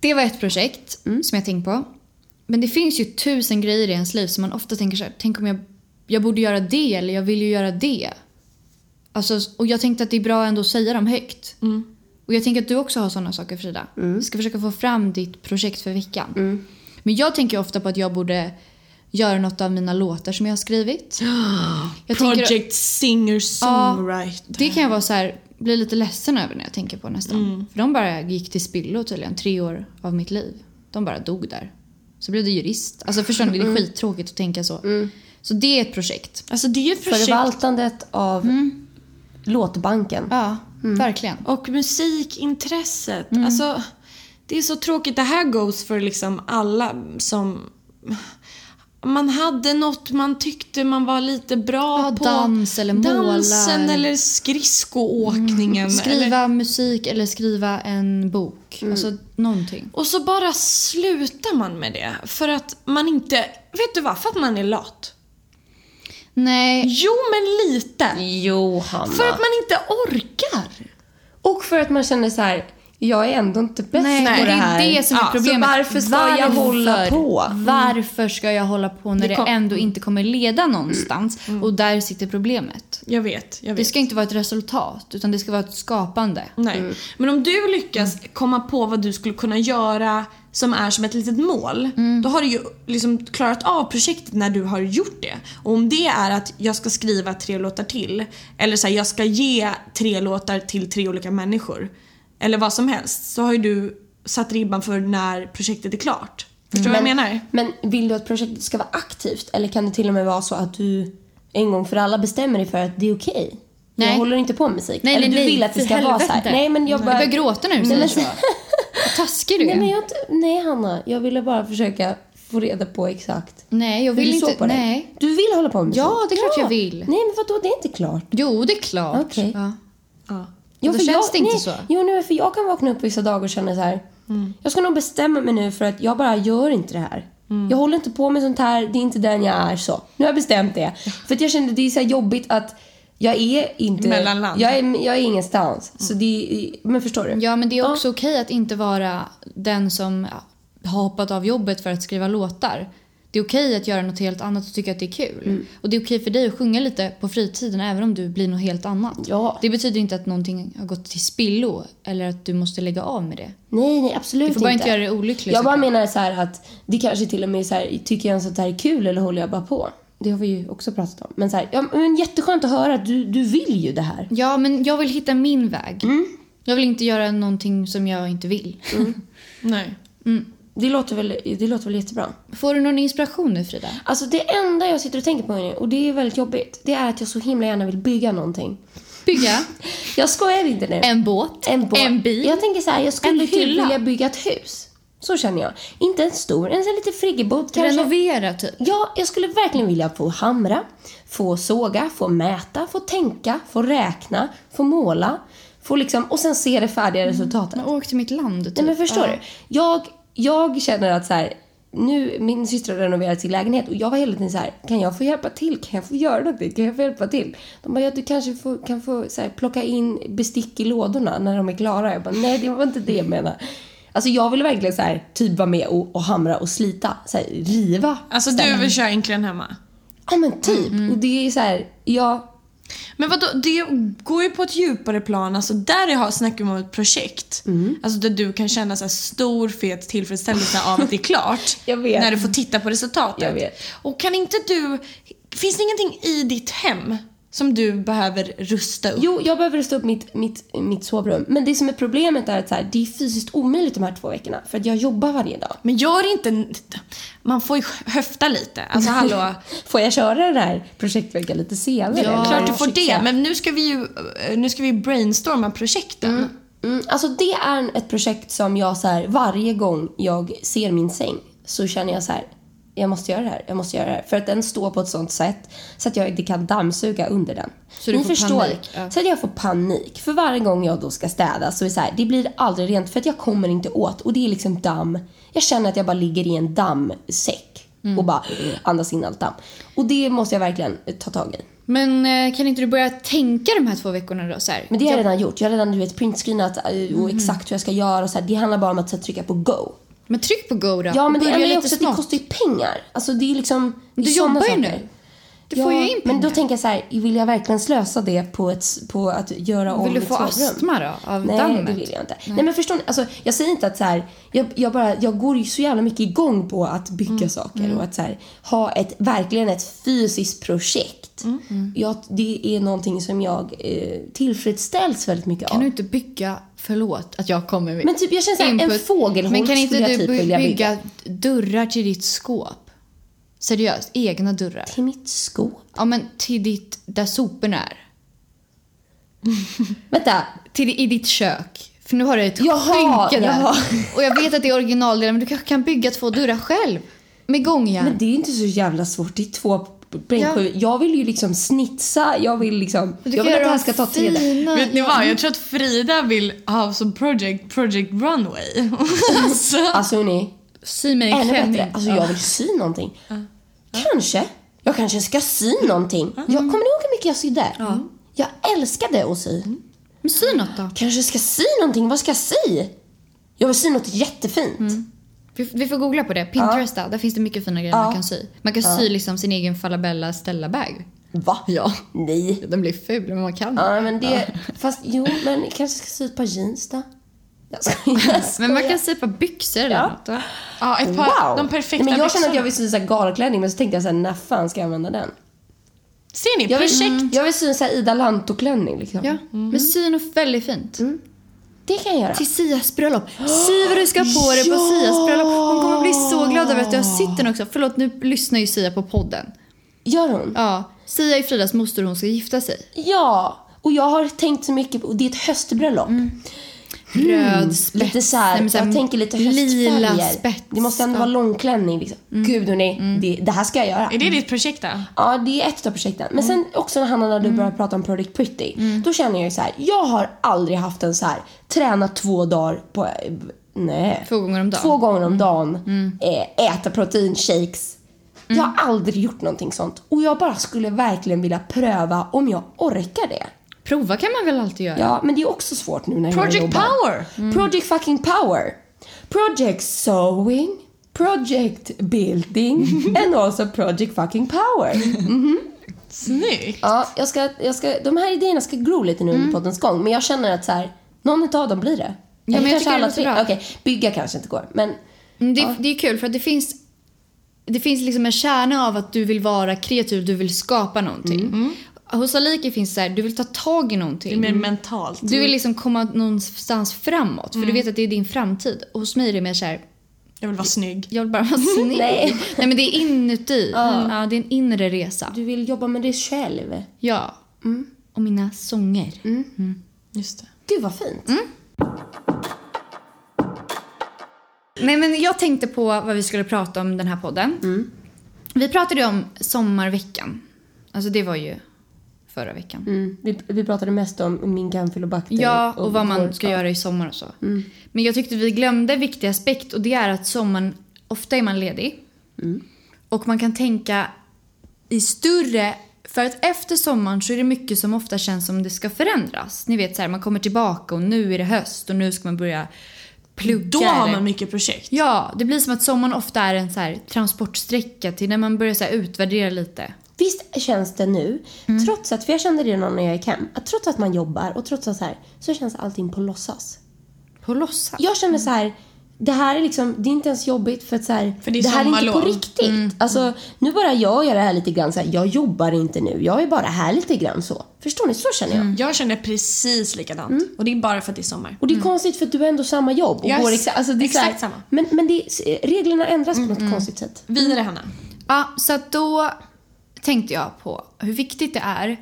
Det var ett projekt som jag tänkt på. Men det finns ju tusen grejer i ens liv som man ofta tänker så här, tänk om jag, jag borde göra det eller jag vill ju göra det. Alltså, och jag tänkte att det är bra ändå att säga dem högt. Och jag tänker att du också har sådana saker Frida. Du ska försöka få fram ditt projekt för veckan. Men jag tänker ofta på att jag borde göra något av mina låtar som jag har skrivit. [GASPS] Jag tänker- Project Singer-Songwriter. Det kan jag vara så här, bli lite ledsen över när jag tänker på nästan. För de bara gick till spillo tydligen, tre år av mitt liv. De bara dog där. Så blev det jurist. Alltså förstår ni, det är skittråkigt att tänka så. Så det är ett projekt. Alltså det är ett projekt. Förvaltandet av låtbanken. Ja, verkligen. Och musikintresset. Alltså, det är så tråkigt. Det här goes för liksom alla som... Man hade något man tyckte man var lite bra Ja, på. dans eller målar. Dansen eller skridskoåkningen. Eller, Skriva musik eller skriva en bok. Alltså någonting. och så bara slutar man med det. För att man inte... Vet du vad? För att man är lat. Nej, Jo, men lite. Jo, Hanna. För att man inte orkar. Och för att man känner så här, jag är ändå inte bäst Nej, på det det här. är det som är Ja, så problemet. varför ska jag hålla på? Varför ska jag hålla på när Det det, kom- ändå inte kommer leda någonstans? Och där sitter problemet. Jag vet, jag vet. Det ska inte vara ett resultat, utan det ska vara ett skapande. Nej. Men om du lyckas komma på vad du skulle kunna göra som är som ett litet mål, då har du ju liksom klarat av projektet när du har gjort det. Och om det är att jag ska skriva tre låtar till, eller så här, jag ska ge tre låtar till tre olika människor, eller vad som helst, så har ju du satt ribban för när projektet är klart. Förstår du vad jag menar? Men vill du att projektet ska vara aktivt eller kan det till och med vara så att du en gång för alla bestämmer dig för att det är okej? Jag Nej. håller inte på med musik. Nej, eller nej, du nej, vill att det ska vara så här. Nej, men jag Jag bara... börjar gråta du Nej, men- taskig du är. Nej, men jag, nej, Hanna. Jag ville bara försöka få reda på exakt Nej, jag vill såg inte. på det? Nej. Du vill hålla på med Ja, sånt? det är klart jag vill. Nej, men vadå? Det är inte klart. Jo, det är klart. Okej. Ja. Ja. Och då känns jag, det inte nej, så. Jo, nej, för jag kan vakna upp vissa dagar och känna så här. Jag ska nog bestämma mig nu för att jag bara gör inte det här. Jag håller inte på med sånt här, det är inte den jag är så. Nu har jag bestämt det. För att jag kände det är så här jobbigt att jag är inte... Mellanland. Jag är, jag är ingenstans. Så det men förstår du? Ja, men det är också okej att inte vara den som ja, har hoppat av jobbet för att skriva låtar. Det är okej att göra något helt annat och tycka att det är kul. Mm. Och det är okej för dig att sjunga lite på fritiden även om du blir något helt annat. Ja. Det betyder inte att någonting har gått till spillo eller att du måste lägga av med det. Nej, nej, absolut Du får bara inte. inte göra det olyckligt, Jag bara menar så här att det kanske till och med är så här, tycker jag ens att det här är kul eller håller jag bara på? Det har vi ju också pratat om. Men så här, ja, men jätteskönt att höra att du, du vill ju det här. Ja, men jag vill hitta min väg. Mm. Jag vill inte göra någonting som jag inte vill. [LAUGHS] Nej. Det låter väl, det låter väl jättebra. Får du någon inspiration nu Frida? Alltså det enda jag sitter och tänker på nu, och det är väldigt jobbigt, det är att jag så himla gärna vill bygga någonting. Bygga [LAUGHS] Jag skojar inte nu. en båt, En, båt. en bil. Jag tänker så här, jag skulle typ vilja bygga ett hus. Så känner jag. Inte en stor, en sån lite friggebod kanske. Renovera typ. Ja, jag skulle verkligen vilja få hamra, få såga, få mäta, få tänka, få räkna, få måla, få liksom, och sen se det färdiga resultatet. Men åk till mitt land typ. Nej men förstår Ja. du? Jag, jag känner att så här, nu, min syster har renoverat sin lägenhet och jag var hela tiden så här, kan jag få hjälpa till? Kan jag få göra någonting? Kan jag få hjälpa till? De bara, ja du kanske får, kan få så här, plocka in bestick i lådorna när de är klara. Jag bara, nej det var inte det jag menade. Alltså jag vill verkligen så här, typ vara med och, och hamra och slita, så här, riva. Alltså du vill köra enklen hemma? Ja men typ. Mm, Och det är så här, ja, Men vadå, det går ju på ett djupare plan. Alltså där jag har snackar vi om ett projekt. Mm. Alltså där du kan känna så här stor fet tillfredsställelse av att det är klart. [LAUGHS] Jag vet. När du får titta på resultatet. Jag. Och kan inte du... Finns det ingenting i ditt hem som du behöver rusta upp? Jo, jag behöver rusta upp mitt, mitt, mitt sovrum. Men det som är problemet är att så här, det är fysiskt omöjligt de här två veckorna. För att jag jobbar varje dag. Men gör inte... Man får ju höfta lite. Alltså hallå. [LAUGHS] Får jag köra den här projektveckan lite senare? Ja, klart du får det. Men nu ska vi ju nu ska vi brainstorma projekten. Mm, alltså det är ett projekt som jag så här, varje gång jag ser min säng så känner jag så här, jag måste göra det här, jag måste göra det här. För att den står på ett sånt sätt så att jag inte kan dammsuga under den. Så du Ni får förstår, panik, ja. Så att jag får panik. För varje gång jag då ska städa så är det så här, det blir aldrig rent för att jag kommer inte åt. Och det är liksom damm. Jag känner att jag bara ligger i en dammsäck Mm. och bara andas in allt damm. Och det måste jag verkligen ta tag i. Men eh, kan inte du börja tänka de här två veckorna då? Så här? Men det har jag redan gjort. Jag har redan du vet, printscreenat eh, Mhm. och exakt hur jag ska göra. Och så här. Det handlar bara om att så här, trycka på go. Men tryck på go då. Ja, men det lite också det kostar ju pengar. Alltså det är liksom... det Du jobbar ju nu. Du får ju in Men då pengar. tänker jag så här, vill jag verkligen slösa det på, ett, på att göra om Vill du få astma då? Av Nej, dammet? det vill jag inte. Nej. men förstår ni? Alltså, jag säger inte att så här, jag, jag, bara, jag går ju så jävla mycket igång på att bygga Mm. saker och att så här, ha ett, verkligen ett fysiskt projekt. Mm. Jag, det är någonting som jag eh, tillfredsställs väldigt mycket Kan av. du inte bygga, förlåt att jag kommer med Men typ, jag känner så här, en fågelholk Men kan inte du typ bygga, bygga. dörrar till ditt skåp? Seriöst, egna dörrar. Till mitt skåp? Ja men till ditt, där soporna är. [LAUGHS] Vänta, Till, I ditt kök. För nu har du ett Jaha, skynke där. jaha. [LAUGHS] Och jag vet att det är originaldelar men du kanske kan bygga två dörrar själv. Med gångjärn. Men det är inte så jävla svårt. Det är två brännskivor. Jag vill ju liksom snitsa. Jag vill liksom... Jag vill att det här ska ta tre dagar. Vet ni vad? Jag tror att Frida vill ha som project, project runway. [LAUGHS] alltså, Alltså hörni, Sy mig en klänning. bättre. Alltså jag vill sy någonting. Kanske. Jag kanske ska sy någonting. Jag, kommer ni ihåg hur mycket jag sydde? Jag älskade att sy. Men sy något då. Kanske ska sy någonting. Vad ska jag sy? Jag vill sy något jättefint. Vi, vi får googla på det. Pinterest där. Där finns det mycket fina grejer Ja. man kan sy. Man kan sy liksom sin egen Falabella Stella-bag. Va? Ja. Nej. Den blir ful men man kan. Ja, men det... Fast jo, men kanske ska sy ett par jeans då. Jag skojar. jag [LAUGHS] Men man skojar. kan sy ett par byxor eller Ja. något ja, ett par, de perfekta Nej, men jag känner att jag vill sy så här galklänning men så tänkte jag så här, när fan ska jag använda den? Ser ni? Jag vill, Projekt. jag vill sy en så här Ida Lanto-klänning liksom. Ja. Men sy något väldigt fint. Det kan jag göra. Till Sias bröllop. Vad du ska på dig på Ja! Sias bröllop. Hon kommer bli så glad över att du har sytt den också. Förlåt, nu lyssnar ju Sia på podden. Gör hon? Ja, Sia är Fridas moster och hon ska gifta sig. Ja! Och jag har tänkt så mycket på, och det är ett höstbröllop. Röd spets. Lite så här, Nej, så här jag tänker lite Lila höstfärger. spets. Det måste ändå vara långklänning. Liksom. Gud hörni, det, det här ska jag göra. Är det ditt projekt då? Ja, det är ett av projekten. Men sen också Hanna när du började prata om Project Pretty. Då känner jag ju så här, jag har aldrig haft en så här, träna två dagar på, nej. Två gånger om dagen. Två gånger om dagen, eh, äta proteinshakes. Jag har aldrig gjort någonting sånt. Och jag bara skulle verkligen vilja pröva om jag orkar det. Prova kan man väl alltid göra? Ja, men det är också svårt nu när jag Project jobbar. Power! Project fucking power. Project sewing, project building [LAUGHS] and also project fucking power. Snyggt! Ja, jag ska, jag ska, de här idéerna ska gro lite nu under poddens gång, men jag känner att så här, någon av dem blir det. men Eller jag kanske alla tre. bra. Okej, bygga kanske inte går, men Mm, Det, det är kul för att det finns det finns liksom en kärna av att du vill vara kreativ, du vill skapa någonting. Hos Aliki finns det så här, du vill ta tag i Det är någonting. mer mentalt. Du vill liksom komma någonstans framåt för du vet att det är din framtid. Och hos mig är det mer så här, Jag vill vara snygg. jag vill bara vara [LAUGHS] snygg. Nej. Nej men det är inuti. Ja, det är en inre resa. du vill jobba med dig själv. Ja. Och mina sånger. Just det. Gud vad fint. Nej men jag tänkte på vad vi skulle prata om den här podden. Vi pratade ju om sommarveckan. Alltså det var ju förra veckan. Mm. Vi, vi pratade mest om min campylobacter. Ja, och vad man ska göra i sommar och så. Men jag tyckte vi glömde en viktig aspekt och det är att sommaren, ofta är man ledig. Och man kan tänka i större, för att efter sommaren så är det mycket som ofta känns som det ska förändras. Ni vet så här, man kommer tillbaka och nu är det höst och nu ska man börja plugga. Då har man mycket projekt. Ja, det blir som att sommaren ofta är en så här transportsträcka till när man börjar så utvärdera lite. Visst känns det nu, Mm. trots att, för jag kände det när jag gick hem, att trots att man jobbar och trots att så här, så känns allting på låtsas. På låtsas. Jag känner så här, det här är liksom, det är inte ens jobbigt för att så här, För det är här är inte på riktigt. Alltså, nu bara jag gör det här lite grann så här, jag jobbar inte nu, jag är bara här lite grann så. Förstår ni? Så känner jag. Jag känner precis likadant. Och det är bara för att det är sommar. Och det är konstigt för att du har ändå samma jobb. Och Yes, går exa- alltså det är så här, exakt samma. Men, men det, reglerna ändras på något konstigt sätt. Vidare Hanna. Ja, så att då tänkte jag på hur viktigt det är,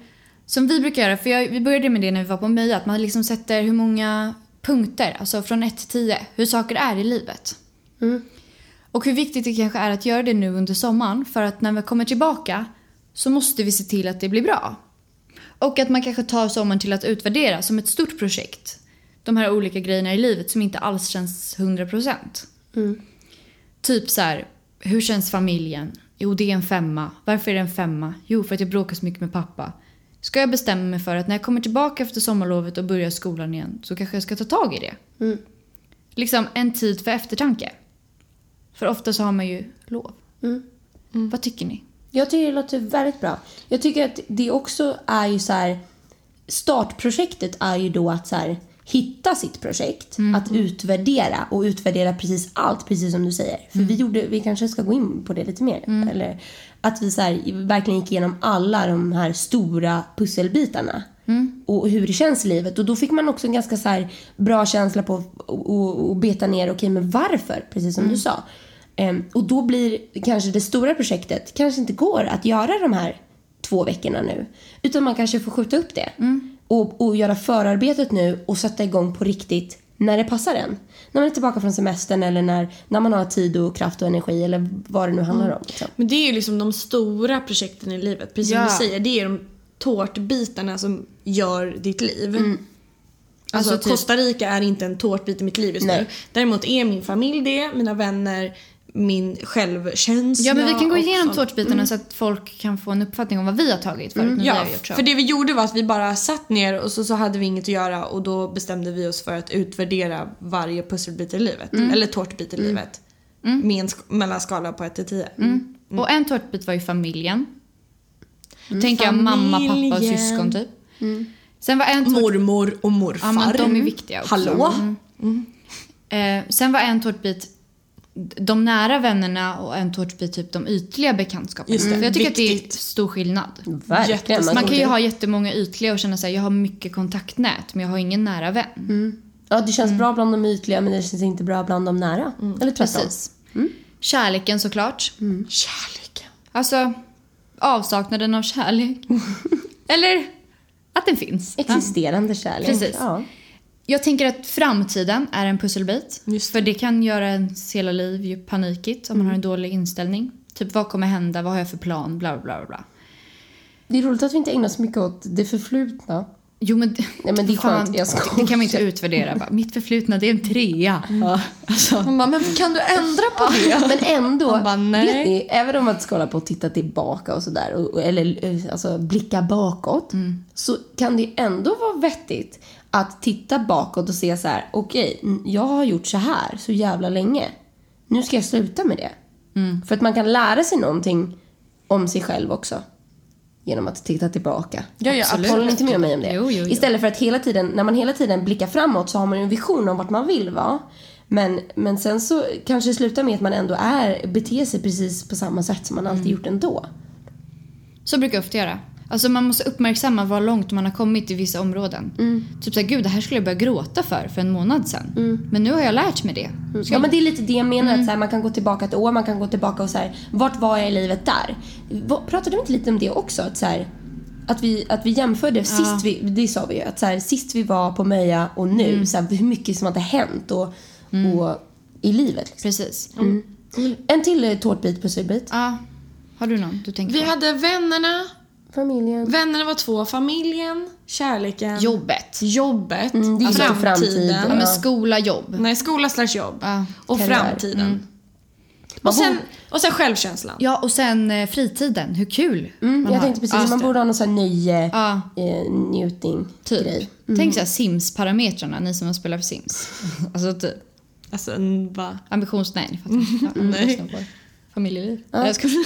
som vi brukar göra, för jag, vi började med det när vi var på Möja, att man liksom sätter hur många punkter, alltså från 1 till 10, hur saker är i livet. Och hur viktigt det kanske är att göra det nu under sommaren, för att när vi kommer tillbaka så måste vi se till att det blir bra. Och att man kanske tar sommaren till att utvärdera som ett stort projekt. De här olika grejerna i livet som inte alls känns 100%. Typ så här, hur känns familjen? Jo, det är en femma. Varför är det en femma? Jo, för att jag bråkar så mycket med pappa. Ska jag bestämma mig för att när jag kommer tillbaka efter sommarlovet och börjar skolan igen så kanske jag ska ta tag i det? Liksom en tid för eftertanke. För ofta så har man ju lov. Vad tycker ni? Jag tycker det låter väldigt bra. Jag tycker att det också är ju så här... Startprojektet är ju då att så här, hitta sitt projekt, att utvärdera och utvärdera precis allt, precis som du säger. För vi gjorde, vi kanske ska gå in på det lite mer. Eller att vi så här, verkligen gick igenom alla de här stora pusselbitarna. Och hur det känns i livet. Och då fick man också en ganska så här, bra känsla på att beta ner, okej men varför? Precis som du sa. Ehm, och då blir kanske det stora projektet kanske inte går att göra de här två veckorna nu. Utan man kanske får skjuta upp det. Och, och göra förarbetet nu och sätta igång på riktigt när det passar en. När man är tillbaka från semestern eller när, när man har tid och kraft och energi eller vad det nu handlar om. Liksom. Men det är ju liksom de stora projekten i livet. Precis Ja. som du säger, det är de tårtbitarna som gör ditt liv. Alltså, Alltså typ- Costa Rica är inte en tårtbit i mitt liv just Nej. nu. Däremot är min familj det, mina vänner, min självkänsla. Ja, men vi kan gå igenom tårtbitarna så att folk kan få en uppfattning om vad vi har tagit förut vi Ja, har gjort så. för det vi gjorde var att vi bara satt ner och så, så hade vi inget att göra och då bestämde vi oss för att utvärdera varje pusselbit i livet. Eller tårtbit i livet. Med en sk- mellanskala på 1 till 10. Och en tårtbit var ju familjen. Då tänker jag mamma, pappa och syskon typ. Sen var en tårt... Mormor och morfar. Ja, men de är viktiga också. Hallå? Eh, sen var en tårtbit de nära vännerna och en tårtbit typ de ytliga bekantskaperna. För jag tycker att det är viktigt. stor skillnad. Verkligen. Man kan ju ha jättemånga ytliga och känna sig jag har mycket kontaktnät men jag har ingen nära vän. Ja, det känns bra bland de ytliga men det känns inte bra bland de nära. Eller tvärtom. Precis. Kärleken såklart. Kärleken. Alltså avsaknaden av kärlek. [LAUGHS] Eller att den finns. Existerande kärlek. Precis. Ja. Jag tänker att framtiden är en pusselbit. Just För det kan göra ens hela liv ju panikigt om man har en dålig inställning. Typ vad kommer hända, vad har jag för plan, bla bla bla bla. Det är roligt att vi inte ägnar så mycket åt det förflutna. Jo men, Nej, men det är fan, skönt. Jag skojar. det kan man inte utvärdera. Bara, Mitt förflutna det är en trea. Ja, alltså. Man bara, men kan du ändra på det? Men ändå, Man bara, nej. vet ni, även om man ska hålla på och titta tillbaka och sådär, eller eh, alltså, blicka bakåt, så kan det ändå vara vettigt att titta bakåt och se så här: okej, n- jag har gjort så här så jävla länge. Nu ska jag sluta med det. För att man kan lära sig någonting om sig själv också. Genom att titta tillbaka. Ja, ja, Absolut. Håller ni inte med mig om det? Jo, jo, jo. Istället för att hela tiden, när man hela tiden blickar framåt så har man ju en vision om vart man vill vara. Men, men sen så kanske det slutar med att man ändå är, beter sig precis på samma sätt som man alltid gjort ändå. Så brukar jag ofta göra. Alltså man måste uppmärksamma vad långt man har kommit i vissa områden. Typ såhär, gud det här skulle jag börja gråta för för en månad sedan. Men nu har jag lärt mig det. Ska Ja men det är lite det jag menar, att så här, man kan gå tillbaka ett år, man kan gå tillbaka och så här, vart var jag i livet där? Pratade vi inte lite om det också? Att, så här, att, vi, att vi jämförde sist vi, det sa vi ju, att så här, sist vi var på Möja och nu, så här, hur mycket som hade hänt och, och i livet. Liksom. Precis. En till eh, tårtbit, pusselbit. Ja. Har du någon du tänker Vi på? hade vännerna. Familjen. Vännerna var två. Familjen, kärleken, Jobbet. jobbet, Mm, det är framtiden. ju framtid. Ja, men skola, jobb. Nej, skola slash jobb. Ja. Och Karriär. framtiden. Och, sen, och sen självkänslan. Ja, och sen eh, fritiden. Hur kul Mm, man jag har. tänkte precis, Ja, man borde ha någon sån här nöje, Ja. eh, njutning, Typ. grej. Tänk såhär Sims-parametrarna, ni som har spelat Sims. [LAUGHS] alltså typ. Alltså, va? Ambitions... Nej, ni fattar. Ja, Nej. Familjeliv. Nej, jag skojar.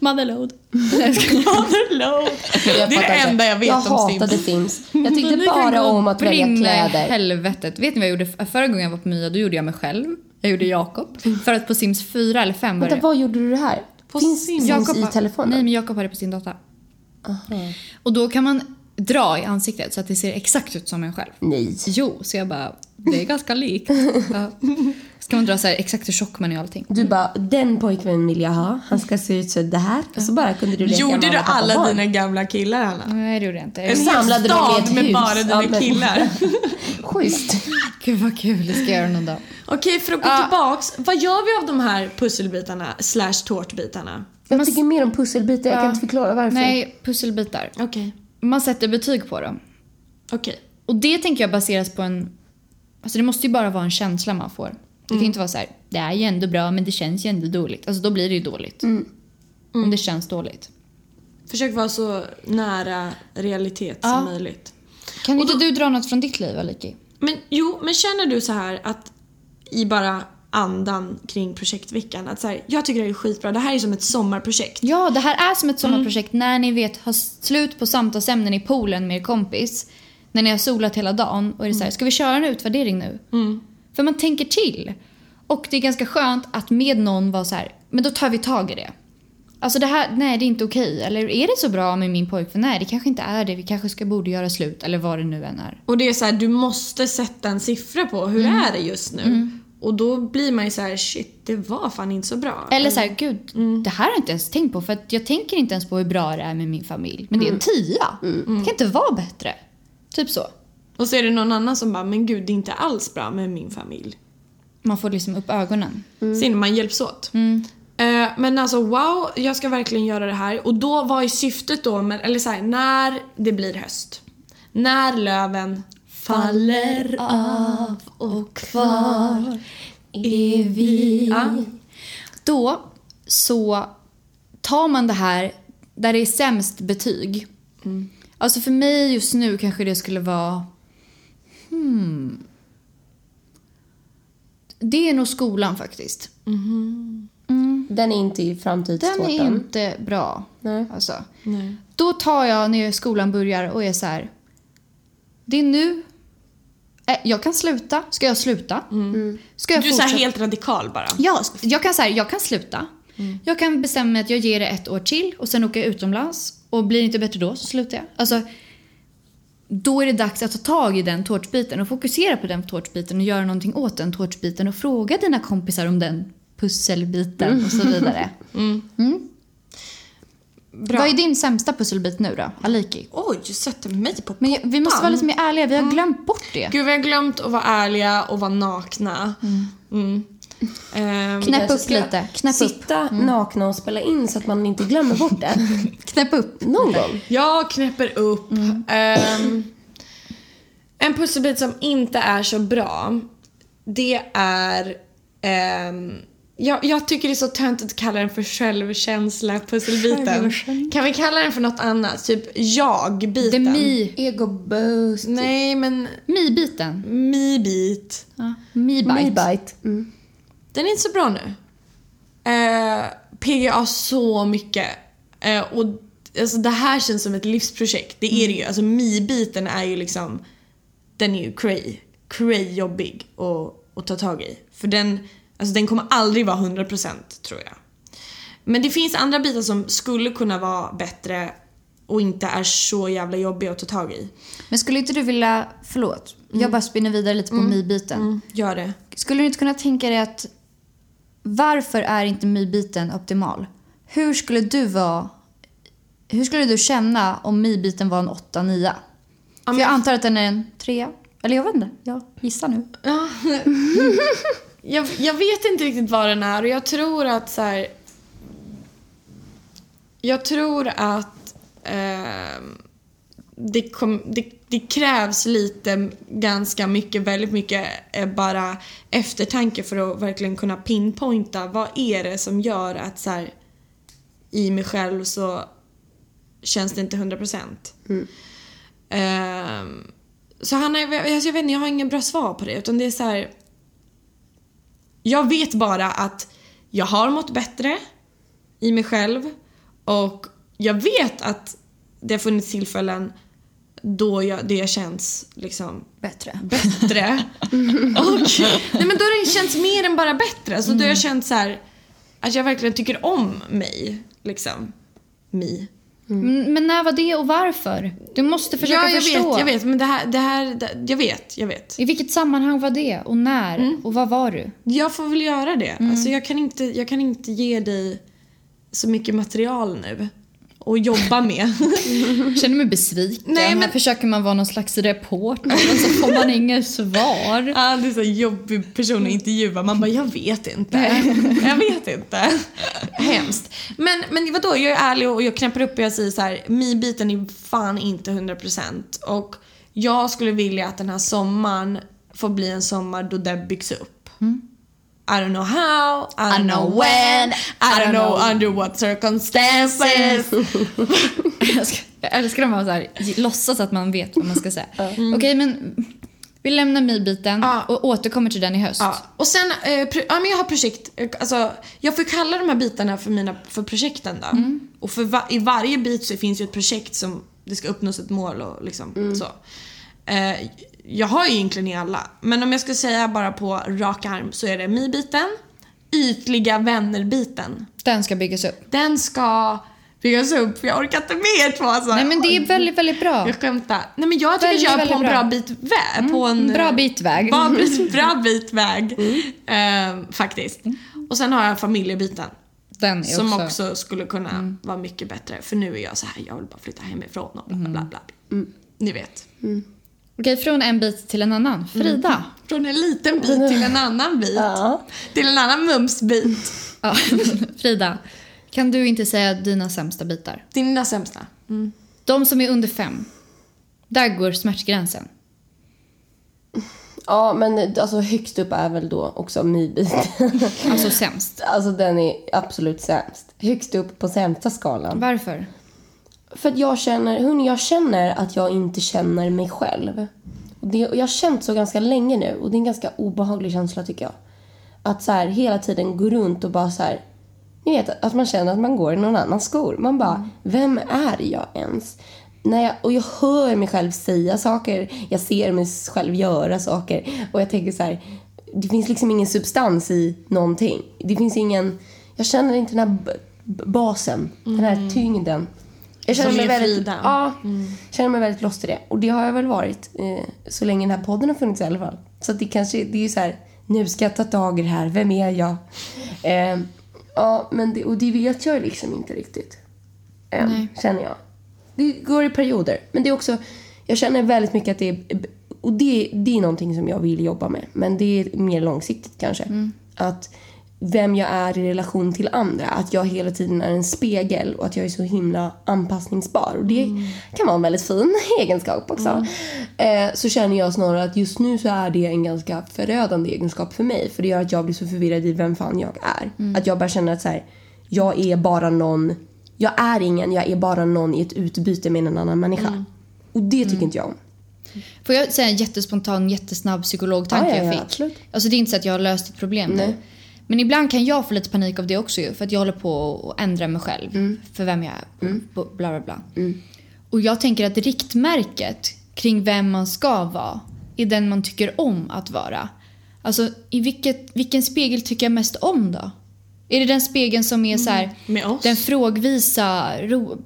[LAUGHS] Motherload. Jag. [LAUGHS] Motherload. Det är det enda jag vet jag om Sims. hatade Sims. Jag tyckte bara om att välja kläder. helvetet. Vet ni vad jag gjorde förra gången jag var på Mya? Då gjorde jag mig själv. Jag gjorde Jakob. För att på Sims 4 eller 5 var Vänta, det... vad gjorde du det här? På Finns Sims? Sims i telefonen? Nej, men Jakob har det på sin data. Och då kan man dra i ansiktet så att det ser exakt ut som en själv. Nej. Jo, så jag bara, det är ganska likt. Ja. Ska man dra så här exakt hur tjock man är och allting. Du bara, den pojkvännen vill jag ha. Han ska se ut så det här. Och så bara kunde du leka Gjorde du alla barn. dina gamla killar, Anna? Nej, det gjorde jag inte. En samlade dem i stad med hus. bara dina Ja, men- killar. [LAUGHS] Schysst. Gud vad kul, det ska jag göra någon dag. Okej, för att gå Ja. tillbaks. Vad gör vi av de här pusselbitarna slash tårtbitarna? Jag tycker mer om pusselbitar. Jag kan inte förklara varför. Nej, pusselbitar. Okej. Man sätter betyg på dem. Okej. Och det tänker jag baseras på en... Alltså det måste ju bara vara en känsla man får. Det kan ju inte vara så här, det är ju ändå bra men det känns ju ändå dåligt. Alltså då blir det ju dåligt. Om det känns dåligt. Försök vara så nära realitet Ja. som möjligt. Kan inte du dra något från ditt liv Aliki? Men jo, men känner du så här att i bara andan kring projektveckan att så här, jag tycker det är skitbra, det här är som ett sommarprojekt. Ja, det här är som ett sommarprojekt när ni vet har slut på samtalsämnen i poolen med er kompis. När ni har solat hela dagen och är det så här, ska vi köra en utvärdering nu? För man tänker till. Och det är ganska skönt att med någon vara så här, men då tar vi tag i det. Alltså det här, nej det är inte okej. Eller är det så bra med min pojkvän? Nej det kanske inte är det. Vi kanske ska borde göra slut. Eller vad det nu än är. Och det är så här, du måste sätta en siffra på hur är det just nu? Och då blir man ju så här, shit, det var fan inte så bra. Eller så här, gud, det här har jag inte ens tänkt på. För att jag tänker inte ens på hur bra det är med min familj. Men det är en tia. Det kan inte vara bättre. Typ så. Och så är det någon annan som bara, men gud, det är inte alls bra med min familj. Man får liksom upp ögonen. Ser ni, man hjälps åt. Eh, men alltså wow, jag ska verkligen göra det här. Och då var ju syftet då, med, eller så här, när det blir höst. När löven faller av och kvar är vi. Ja. Då så tar man det här där det är sämst betyg. Alltså för mig just nu kanske det skulle vara... Hmm. Det är nog skolan faktiskt. Den är inte i Den framtidstårtan. är inte bra. Nej. Alltså. Nej. Då tar jag när skolan börjar och är så här. Det är nu. Eh, Jag kan sluta. Ska jag sluta? Ska jag Du är så här fortsätta? helt radikal bara. Ja, jag kan, så här, jag kan sluta. Jag kan bestämma mig att jag ger det ett år till och sen åker jag utomlands. Och blir det inte bättre då så slutar jag. Alltså, då är det dags att ta tag i den tårtbiten och fokusera på den tårtbiten och göra någonting åt den tårtbiten och fråga dina kompisar om den pusselbiten och så vidare. [LAUGHS] Bra. Vad är din sämsta pusselbit nu då? Aliki? Oj, du sätter mig på Men vi måste vara lite mer ärliga, vi har glömt bort det. Gud, vi har glömt att vara ärliga och vara nakna. Mm. Ehm, Knäpp upp lite, knäpp upp. Sitta nakna och spela in så att man inte glömmer bort det. [LAUGHS] Knäpp upp. Någon gång. Jag knäpper upp. Ehm, en pusselbit som inte är så bra, det är... ehm, jag, jag tycker det är så töntigt att kalla den för självkänsla pusselbiten. Kan vi kalla den för något annat? Typ The jag-biten? me, Ego boost. Nej, men me-biten. me-bit. Ja. Me-bite. Me-bite. Mm. Den är inte så bra nu. Eh, PGA så mycket. Eh, och alltså, det här känns som ett livsprojekt. Det är det ju. Alltså mi-biten är ju liksom... Den är ju cray, cray jobbig att, att ta tag i. För den, alltså, den kommer aldrig vara 100% tror jag. Men det finns andra bitar som skulle kunna vara bättre och inte är så jävla jobbiga att ta tag i. Men skulle inte du vilja, förlåt, jag bara spinner vidare lite på me-biten. Gör det. Skulle du inte kunna tänka dig att varför är inte me-biten optimal? Hur skulle du vara, hur skulle du känna om me-biten var en 8-9? För jag antar att den är en 3 Eller jag vet inte, jag gissar nu. Ja. [LAUGHS] jag, jag vet inte riktigt vad den är och jag tror att så här. Jag tror att ehm, det, kom, det, det krävs lite, ganska mycket, väldigt mycket bara eftertanke för att verkligen kunna pinpointa vad är det som gör att så här, i mig själv så känns det inte 100%. Ehm, så Hanna, jag, vet- jag vet inte, jag har ingen bra svar på det utan det är så här. Jag vet bara att jag har mått bättre i mig själv och jag vet att det har funnits tillfällen då jag, det känns liksom Bättre. bättre. [LAUGHS] och, nej men då har det känts mer än bara bättre. Alltså då har jag känt så här att jag verkligen tycker om mig. Liksom. Me. Men, men när var det och varför? Du måste försöka ja, jag förstå. vet, jag vet. Men det här, det här, det, jag vet, jag vet. I vilket sammanhang var det? Och när? Mm. Och vad var du? Jag får väl göra det. Alltså jag kan, inte, jag kan inte ge dig så mycket material nu att jobba med. Jag [LAUGHS] känner mig besviken. Nej, men- Här försöker man vara någon slags reporter och så får man inget svar. [LAUGHS] ah, det är så jobbig person att intervjua. Man bara, jag vet inte. [LAUGHS] jag vet inte. Hemskt. Men, men vadå, jag är ärlig och jag knäpper upp och jag säger så här, mi-biten är fan inte 100% och jag skulle vilja att den här sommaren får bli en sommar då den byggs upp. I don't know how, I don't know when, I don't know under what circumstances. [LAUGHS] Jag, ska, jag älskar när man så här, låtsas att man vet vad man ska säga. Okej, men vi lämnar me-biten Ja. och återkommer till den i höst. Ja, och sen, eh, ja men jag har projekt, eh, alltså jag får kalla de här bitarna för mina, för projekten då. Och för va- i varje bit så finns ju ett projekt som, det ska uppnås ett mål och liksom så. Eh, jag har ju egentligen i alla, men om jag ska säga bara på rak arm så är det mi-biten, ytliga vänner-biten. Den ska byggas upp. Den ska byggas upp, för jag orkar inte med er två alltså. Nej men det är väldigt, väldigt bra. Jag skämtar. Nej men jag tycker Väldigt, att jag är på en bra, bra. bit väg. På en, bra bit väg. Bra bit, bra bit väg. Ehm, faktiskt. Och sen har jag familjebiten. Den Som också... också, skulle kunna vara mycket bättre. För nu är jag så här, jag vill bara flytta hemifrån och bla bla bla. bla. Ni vet. Okej, från en bit till en annan. Frida. Från en liten bit till en annan bit. Ja. Till en annan mumsbit. Ja, [LAUGHS] Frida, kan du inte säga dina sämsta bitar? Dina sämsta. De som är under fem. Där går smärtgränsen. Ja, men alltså högst upp är väl då också me-biten. Alltså sämst. [LAUGHS] alltså den är absolut sämst. Högst upp på sämsta skalan. Varför? För att jag känner, hörni, jag känner att jag inte känner mig själv. Och, det, och jag har känt så ganska länge nu och det är en ganska obehaglig känsla tycker jag. Att så här hela tiden gå runt och bara så här, ni vet att man känner att man går i någon annans skor. Man bara, vem är jag ens? När jag, och jag hör mig själv säga saker, jag ser mig själv göra saker och jag tänker så här, det finns liksom ingen substans i någonting. Det finns ingen, jag känner inte den här basen, den här tyngden. Jag känner Som mig väldigt, Frida. ja, känner mig väldigt lost i det. Och det har jag väl varit eh, så länge den här podden har funnits i alla fall. Så det kanske, det är ju så här, nu ska jag ta tag i det här, vem är jag? Eh, ja, men det, och det vet jag liksom inte riktigt. Nej. känner jag. Det går i perioder. Men det är också, jag känner väldigt mycket att det är, och det, det är någonting som jag vill jobba med. Men det är mer långsiktigt kanske. Att vem jag är i relation till andra. Att jag hela tiden är en spegel och att jag är så himla anpassningsbar. Och det kan vara en väldigt fin [LAUGHS] egenskap också. Eh, så känner jag snarare att just nu så är det en ganska förödande egenskap för mig. För det gör att jag blir så förvirrad i vem fan jag är. Att jag bara känner att så här, jag är bara någon jag är ingen, jag är bara någon i ett utbyte med en annan människa. Och det tycker inte jag om. Får jag säga en jättespontan, jättesnabb psykologtanke Ja, ja, ja, jag fick? absolut. Alltså det är inte så att jag har löst ett problem nu. Men ibland kan jag få lite panik av det också ju. För att jag håller på att ändra mig själv. Mm. För vem jag är. Bla bla bla. Och jag tänker att riktmärket kring vem man ska vara är den man tycker om att vara. Alltså i vilket, vilken spegel tycker jag mest om då? Är det den spegeln som är så här, oss? den frågvisa, ro,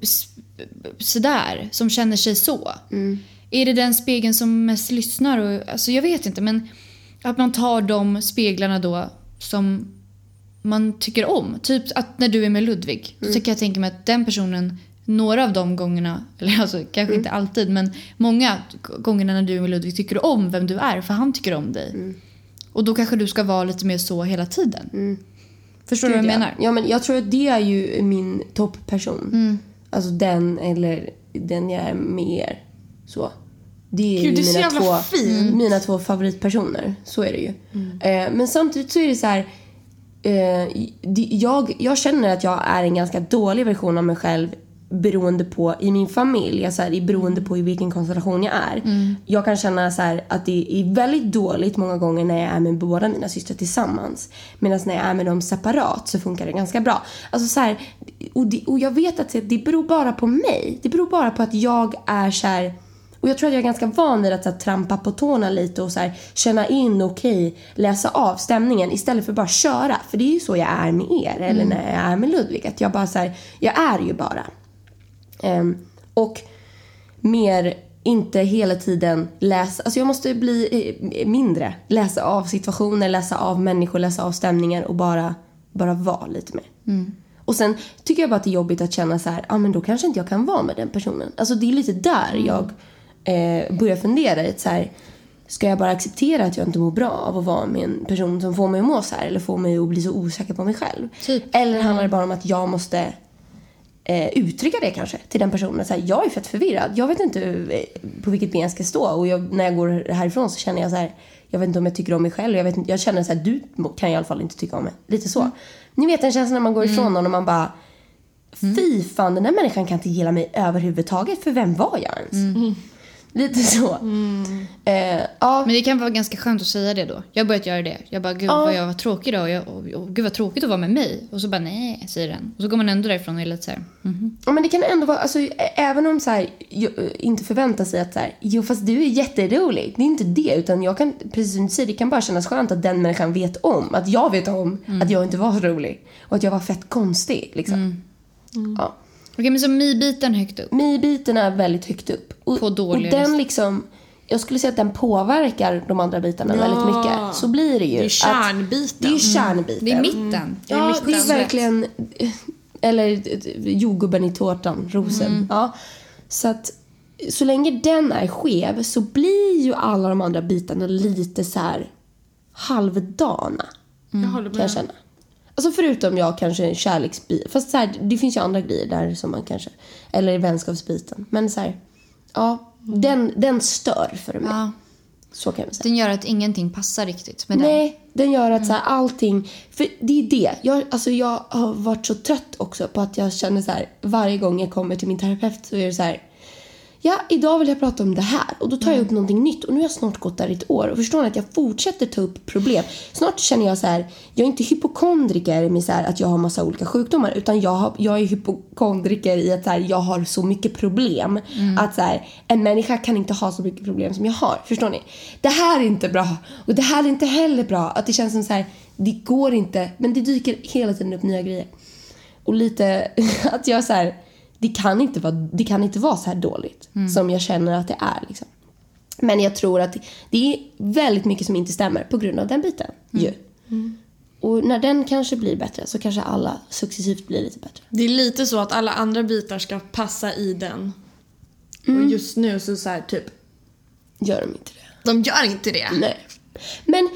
sådär, som känner sig så? Är det den spegeln som mest lyssnar? Och, alltså jag vet inte, men att man tar de speglarna då som man tycker om. Typ att när du är med Ludvig så kan jag tänka mig att den personen några av de gångerna, [LAUGHS] eller alltså kanske inte alltid men många gångerna när du är med Ludvig tycker du om vem du är för han tycker om dig. Och då kanske du ska vara lite mer så hela tiden. Förstår du vad jag Gud, ja. menar? Ja, men jag tror att det är ju min toppperson. Alltså den eller den jag är med er. Så. Det är Gud, ju det är mina, två, fint. mina två favoritpersoner. Så är det ju. Eh, men samtidigt så är det så här. Eh, det- jag, jag känner att jag är en ganska dålig version av mig själv beroende på i min familj, alltså här, beroende på i vilken konstellation jag är. Jag kan känna så här, att det är väldigt dåligt många gånger när jag är med båda mina systrar tillsammans. Medan när jag är med dem separat så funkar det ganska bra. Alltså så här, och, det, och jag vet att det beror bara på mig. Det beror bara på att jag är så här, och jag tror att jag är ganska van vid att här, trampa på tårna lite och så här, känna in okej, läsa av stämningen istället för bara köra. För det är ju så jag är med er eller när jag är med Ludvig. Att jag bara så här, jag är ju bara. Ehm, och mer inte hela tiden läsa, alltså jag måste bli eh, mindre. Läsa av situationer, läsa av människor, läsa av stämningar och bara, bara vara lite mer. Och sen tycker jag bara att det är jobbigt att känna så här, ah, men då kanske inte jag kan vara med den personen. Alltså det är lite där jag eh, börjar fundera. Ett så här, ska jag bara acceptera att jag inte mår bra av att vara med en person som får mig att må så här eller får mig att bli så osäker på mig själv? Typ. Eller handlar det bara om att jag måste eh, uttrycka det kanske till den personen. Så här, jag är fett förvirrad. Jag vet inte eh, på vilket ben jag ska stå. Och jag, när jag går härifrån så känner jag så här, jag vet inte om jag tycker om mig själv. Jag, vet inte, jag känner så här, du kan i alla fall inte tycka om mig. Lite så. Ni vet den känslan när man går ifrån någon och man bara, fy fan den där människan kan inte gilla mig överhuvudtaget. För vem var jag ens? Lite så. Eh, ja, Men det kan vara ganska skönt att säga det då. Jag har börjat göra det. Jag bara, gud Ja. vad jag var tråkig. Och, jag, och, och, gud vad tråkigt att vara med mig. Och så bara, nej, säger den. Och så går man ändå därifrån och är lite så här, mhm. Ja, men det kan ändå vara, alltså, även om så här, jag, inte förväntar sig att så här, jo fast du är jätterolig. Det är inte det, utan jag kan, precis som du säger, det kan bara kännas skönt att den människan vet om, att jag vet om att jag inte var rolig. Och att jag var fett konstig liksom. Ja. Okej, men så mi-biten högt upp. Mi-biten är väldigt högt upp. Och, På och dålig den list. liksom, jag skulle säga att den påverkar de andra bitarna väldigt mycket. Så blir det ju. Det är kärnbiten. Det är kärnbiten. Det är mitten. Ja, det är mitten. verkligen... Eller jordgubben i tårtan, rosen. Ja. Så att så länge den är skev så blir ju alla de andra bitarna lite så här halvdana. Jag håller Kan jag känna. Alltså förutom jag kanske en kärleksbit. Fast så här, det finns ju andra grejer där som man kanske... Eller vänskapsbiten. Men så här, ja. Den, den stör för mig. Ja. Så kan jag säga. Den gör att ingenting passar riktigt med den. Nej, den gör att så här, allting... För det är det. Jag, alltså, jag har varit så trött också på att jag känner så här varje gång jag kommer till min terapeut så är det så här. Ja, idag vill jag prata om det här och då tar jag upp någonting nytt och nu har jag snart gått där i ett år och förstår ni att jag fortsätter ta upp problem. Snart känner jag så här, jag är inte hypokondriker med så här att jag har massa olika sjukdomar utan jag, har, jag är hypokondriker i att så här, jag har så mycket problem att så här, en människa kan inte ha så mycket problem som jag har. Förstår ni? Det här är inte bra och det här är inte heller bra. Att det känns som så här, det går inte men det dyker hela tiden upp nya grejer. Och lite [LAUGHS] att jag så här, det kan inte vara, det kan inte vara så här dåligt som jag känner att det är. Liksom. Men jag tror att det är väldigt mycket som inte stämmer på grund av den biten. Ju. Och när den kanske blir bättre så kanske alla successivt blir lite bättre. Det är lite så att alla andra bitar ska passa i den. Mm. Och just nu så, så här, typ, Gör de inte det? de gör inte det. Nej. Men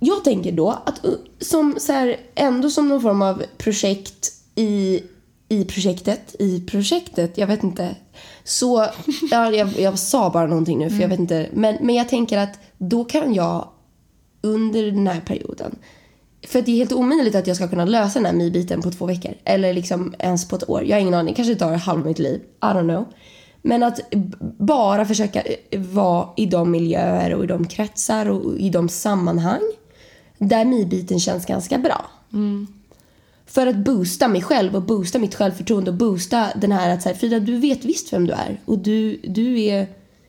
jag tänker då att uh, som så här, ändå som någon form av projekt i, i projektet, i projektet, jag vet inte. Så, ja, jag, jag sa bara någonting nu för jag vet inte. Men, men jag tänker att då kan jag under den här perioden för det är helt omöjligt att jag ska kunna lösa den här my-biten på två veckor. Eller liksom ens på ett år. Jag har ingen aning. Kanske tar halva mitt liv. I don't know. Men att bara försöka eh, vara i de miljöer och i de kretsar och i de sammanhang där my-biten känns ganska bra. För att boosta mig själv och boosta mitt självförtroende och boosta den här att säga Frida du vet visst vem du är och du, du är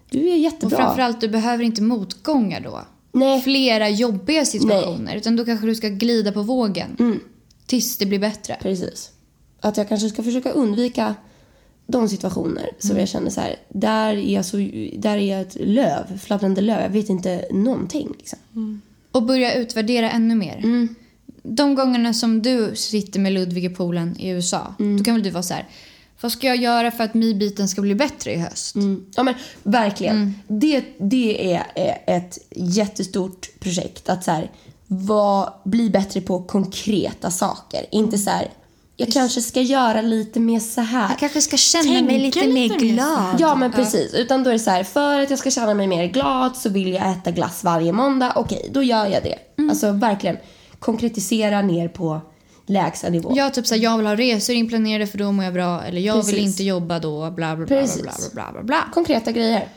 du är Och jättebra. framförallt, du behöver inte motgångar då. Nej. Flera jobbiga situationer. Utan då kanske du ska glida på vågen. Mm. Tills det blir bättre. Precis. Att jag kanske ska försöka undvika de situationer som jag känner så här, där är jag, så, där är jag ett löv, fladdrande löv. Jag vet inte någonting. Liksom. Och börja utvärdera ännu mer. Mm. De gångerna som du sitter med Ludvig i poolen i USA. Mm. Då kan väl du vara så här. Vad ska jag göra för att my-biten ska bli bättre i höst? Mm. Ja men verkligen. Det, det är ett jättestort projekt. Att så här, vad, bli bättre på konkreta saker. Inte så här, jag kanske ska göra lite mer så här. Jag kanske ska känna Tänka mig lite, lite mer glad. Ja men precis. Utan då är det så här, för att jag ska känna mig mer glad så vill jag äta glass varje måndag. Okej, då gör jag det. Alltså verkligen konkretisera ner på lägsta nivå. Jag typ såhär, jag vill ha resor inplanerade för då mår jag bra. Eller jag vill Precis. inte jobba då. Bla bla bla bla Precis. bla bla bla bla bla. Konkreta grejer.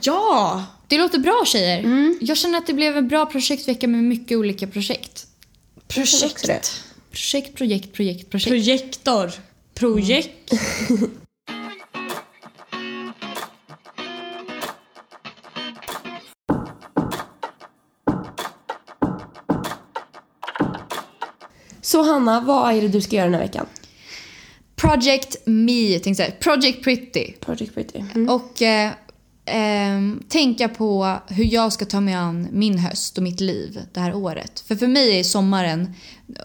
Ja! Det låter bra tjejer. Mm. Jag känner att det blev en bra projektvecka med mycket olika projekt. det. Projekt, projekt, projekt, projekt. Projektor. Projekt. [LAUGHS] Så Hanna, vad är det du ska göra den här veckan? Project Me, tänkte jag. Project Pretty. Project Pretty. Och eh, ehm, tänka på hur jag ska ta mig an min höst och mitt liv det här året. För för mig är sommaren,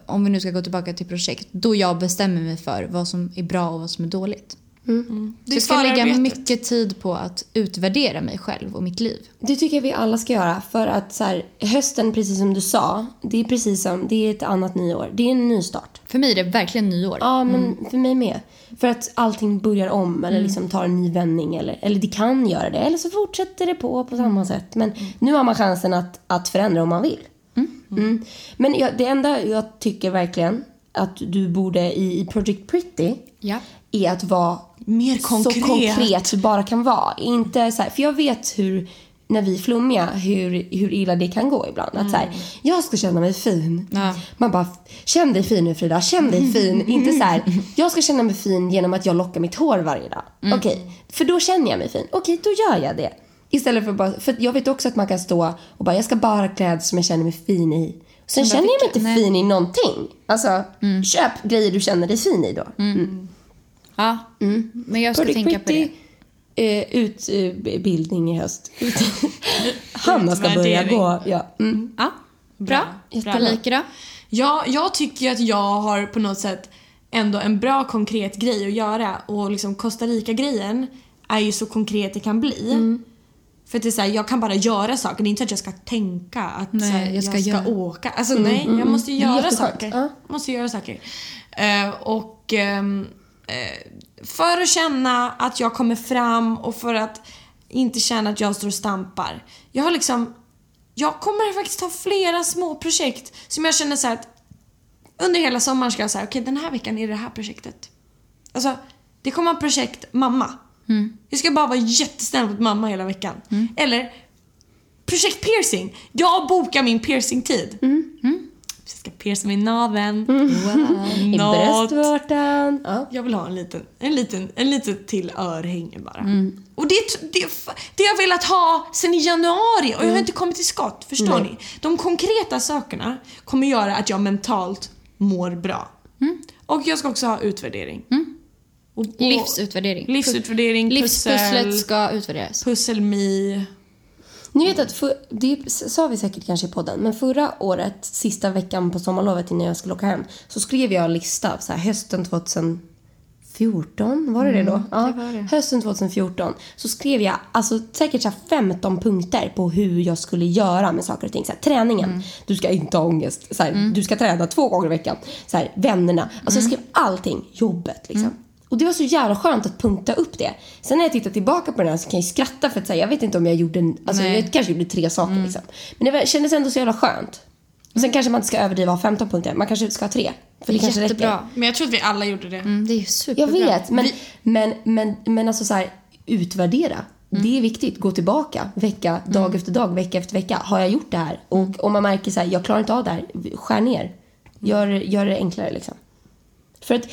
om vi nu ska gå tillbaka till projekt, då jag bestämmer mig för vad som är bra och vad som är dåligt. Det Så är jag ska lägga mycket tid på att utvärdera mig själv och mitt liv. Det tycker jag vi alla ska göra. För att så här, hösten, precis som du sa, det är precis som, det är ett annat nyår. Det är en ny start. För mig är det verkligen nyår. Ja, men för mig med. För att allting börjar om eller liksom tar en ny vändning. Eller, eller det kan göra det. Eller så fortsätter det på på samma sätt. Men nu har man chansen att, att förändra om man vill. Mm. Men jag, det enda jag tycker verkligen att du borde i, i Project Pretty Ja. är att vara Mer så konkret. konkret du bara kan vara. Inte så här, för jag vet hur, när vi är flummiga, hur, hur illa det kan gå ibland. Att så här, jag ska känna mig fin. Ja. Man bara, känn dig fin nu Frida, känn dig [LAUGHS] fin. Inte så här, jag ska känna mig fin genom att jag lockar mitt hår varje dag. Okej, för då känner jag mig fin. Okej, då gör jag det. Istället för bara, för jag vet också att man kan stå och bara, jag ska bara kläder som jag känner mig fin i. Sen känner jag mig inte Nej. fin i någonting. Alltså, köp grejer du känner dig fin i då. Ja. Men jag ska Project tänka på det. Pretty, eh, utbildning i höst. [LAUGHS] Hanna ska börja gå. Ja. Mm. Ja. Bra. Jättebra. Malika då? Ja, jag tycker att jag har på något sätt ändå en bra konkret grej att göra och liksom Costa Rica-grejen är ju så konkret det kan bli. För att det är så här, jag kan bara göra saker, det är inte så att jag ska tänka att Nej, här, jag jag ska ska, göra. åka. Alltså nej, jag måste ju göra saker. Jag måste göra saker. Eh, och eh, för att känna att jag kommer fram och för att inte känna att jag står och stampar. Jag har liksom, jag kommer faktiskt ha flera små projekt som jag känner så att under hela sommaren ska jag säga, okej den här veckan är det här projektet. Alltså, det kommer vara projekt mamma. Jag ska bara vara jättesnäll mot mamma hela veckan. Eller projekt piercing. Jag bokar min piercingtid. Jag ska pierca min naveln. [LAUGHS] I Något. bröstvårtan. Ja. Jag vill ha en liten, en liten, en liten till örhänge bara. Och det, det, det har jag velat ha sen i januari och jag har inte kommit till skott. Förstår ni? De konkreta sakerna kommer göra att jag mentalt mår bra. Och jag ska också ha utvärdering. Och, och, Livsutvärdering. livsutvärdering, pussel, Livspusslet ska utvärderas. pusselmi. Ni vet att, för, det sa vi säkert kanske i podden, men förra året, sista veckan på sommarlovet innan jag skulle åka hem, så skrev jag en lista, så här, hösten 2014, var det det då? Ja, det var det. hösten 2014 så skrev jag alltså säkert så här 15 punkter på hur jag skulle göra med saker och ting. Så här, träningen, du ska inte ha ångest. Så här, Du ska träna två gånger i veckan. Så här, vännerna. Alltså jag skrev allting. Jobbet liksom. Och det var så jävla skönt att punkta upp det. Sen när jag tittar tillbaka på den här så kan jag skratta för att säga, jag vet inte om jag gjorde, en- alltså Nej. jag kanske gjorde tre saker liksom. Men det kändes ändå så jävla skönt. Och sen kanske man inte ska överdriva och ha 15 punkter, man kanske ska ha tre. För det kanske räcker. Jättebra. Men jag tror att vi alla gjorde det. Mm, det är ju Jag superbra. vet, men, men, men, men alltså så här, utvärdera. Det är viktigt. Gå tillbaka vecka, dag efter dag, vecka efter vecka. Har jag gjort det här? Och om man märker så här, jag klarar inte av det här, skär ner. Gör, gör det enklare liksom. För att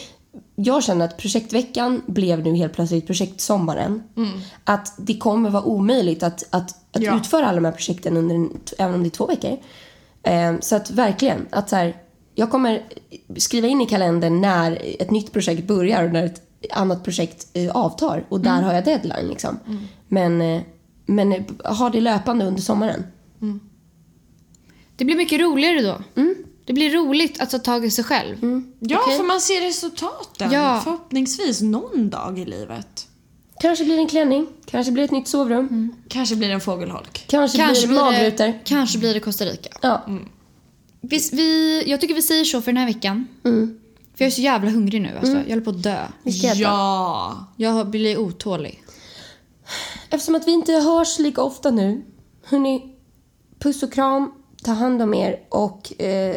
jag känner att projektveckan blev nu helt plötsligt projektsommaren. Att det kommer vara omöjligt att, att, att Ja. utföra alla de här projekten under en, även om det är två veckor. Eh, så att verkligen, att så här, jag kommer skriva in i kalendern när ett nytt projekt börjar och när ett annat projekt eh, avtar. Och där har jag deadline liksom. Men, eh, men eh, ha det löpande under sommaren. Det blir mycket roligare då. Mm. Det blir roligt att ta tag i sig själv. Ja, Okej. för man ser resultaten. Ja. Förhoppningsvis någon dag i livet. Kanske blir det en klänning, kanske blir det ett nytt sovrum, Kanske blir det en fågelholk. kanske, Kanske blir det magrutor. kanske blir det Costa Rica. Ja. Vi, vi, jag tycker vi säger så för den här veckan. För jag är så jävla hungrig nu. Alltså. Jag håller på att dö. Ja. Jag blir otålig. Eftersom att vi inte hörs lika ofta nu. Hörni, puss och kram. Ta hand om er och eh,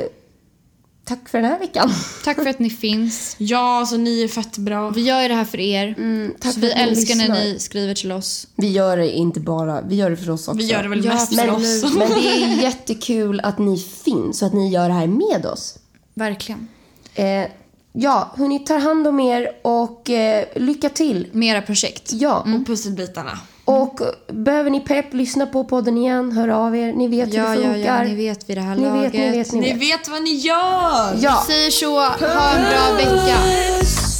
tack för den här veckan. Tack för att ni finns. Ja, alltså ni är fett bra. Vi gör det här för er. tack så för vi att ni älskar när lyssnar. ni skriver till oss. Vi gör det inte bara, vi gör det för oss också. Vi gör det väl Ja, mest för oss. Men det är jättekul att ni finns och att ni gör det här med oss. Verkligen. Eh, ja, hörni, tar hand om er och eh, lycka till. Mera projekt. Ja, Och pusselbitarna. Och behöver ni pepp, lyssna på podden igen, hör av er. Ni vet ja, hur det funkar. Ja, ja, ni vet vid det här ni laget. Vet, ni, vet, ni, vet. ni vet vad ni gör! Ja. Vi säger så, ha en bra vecka. Puss!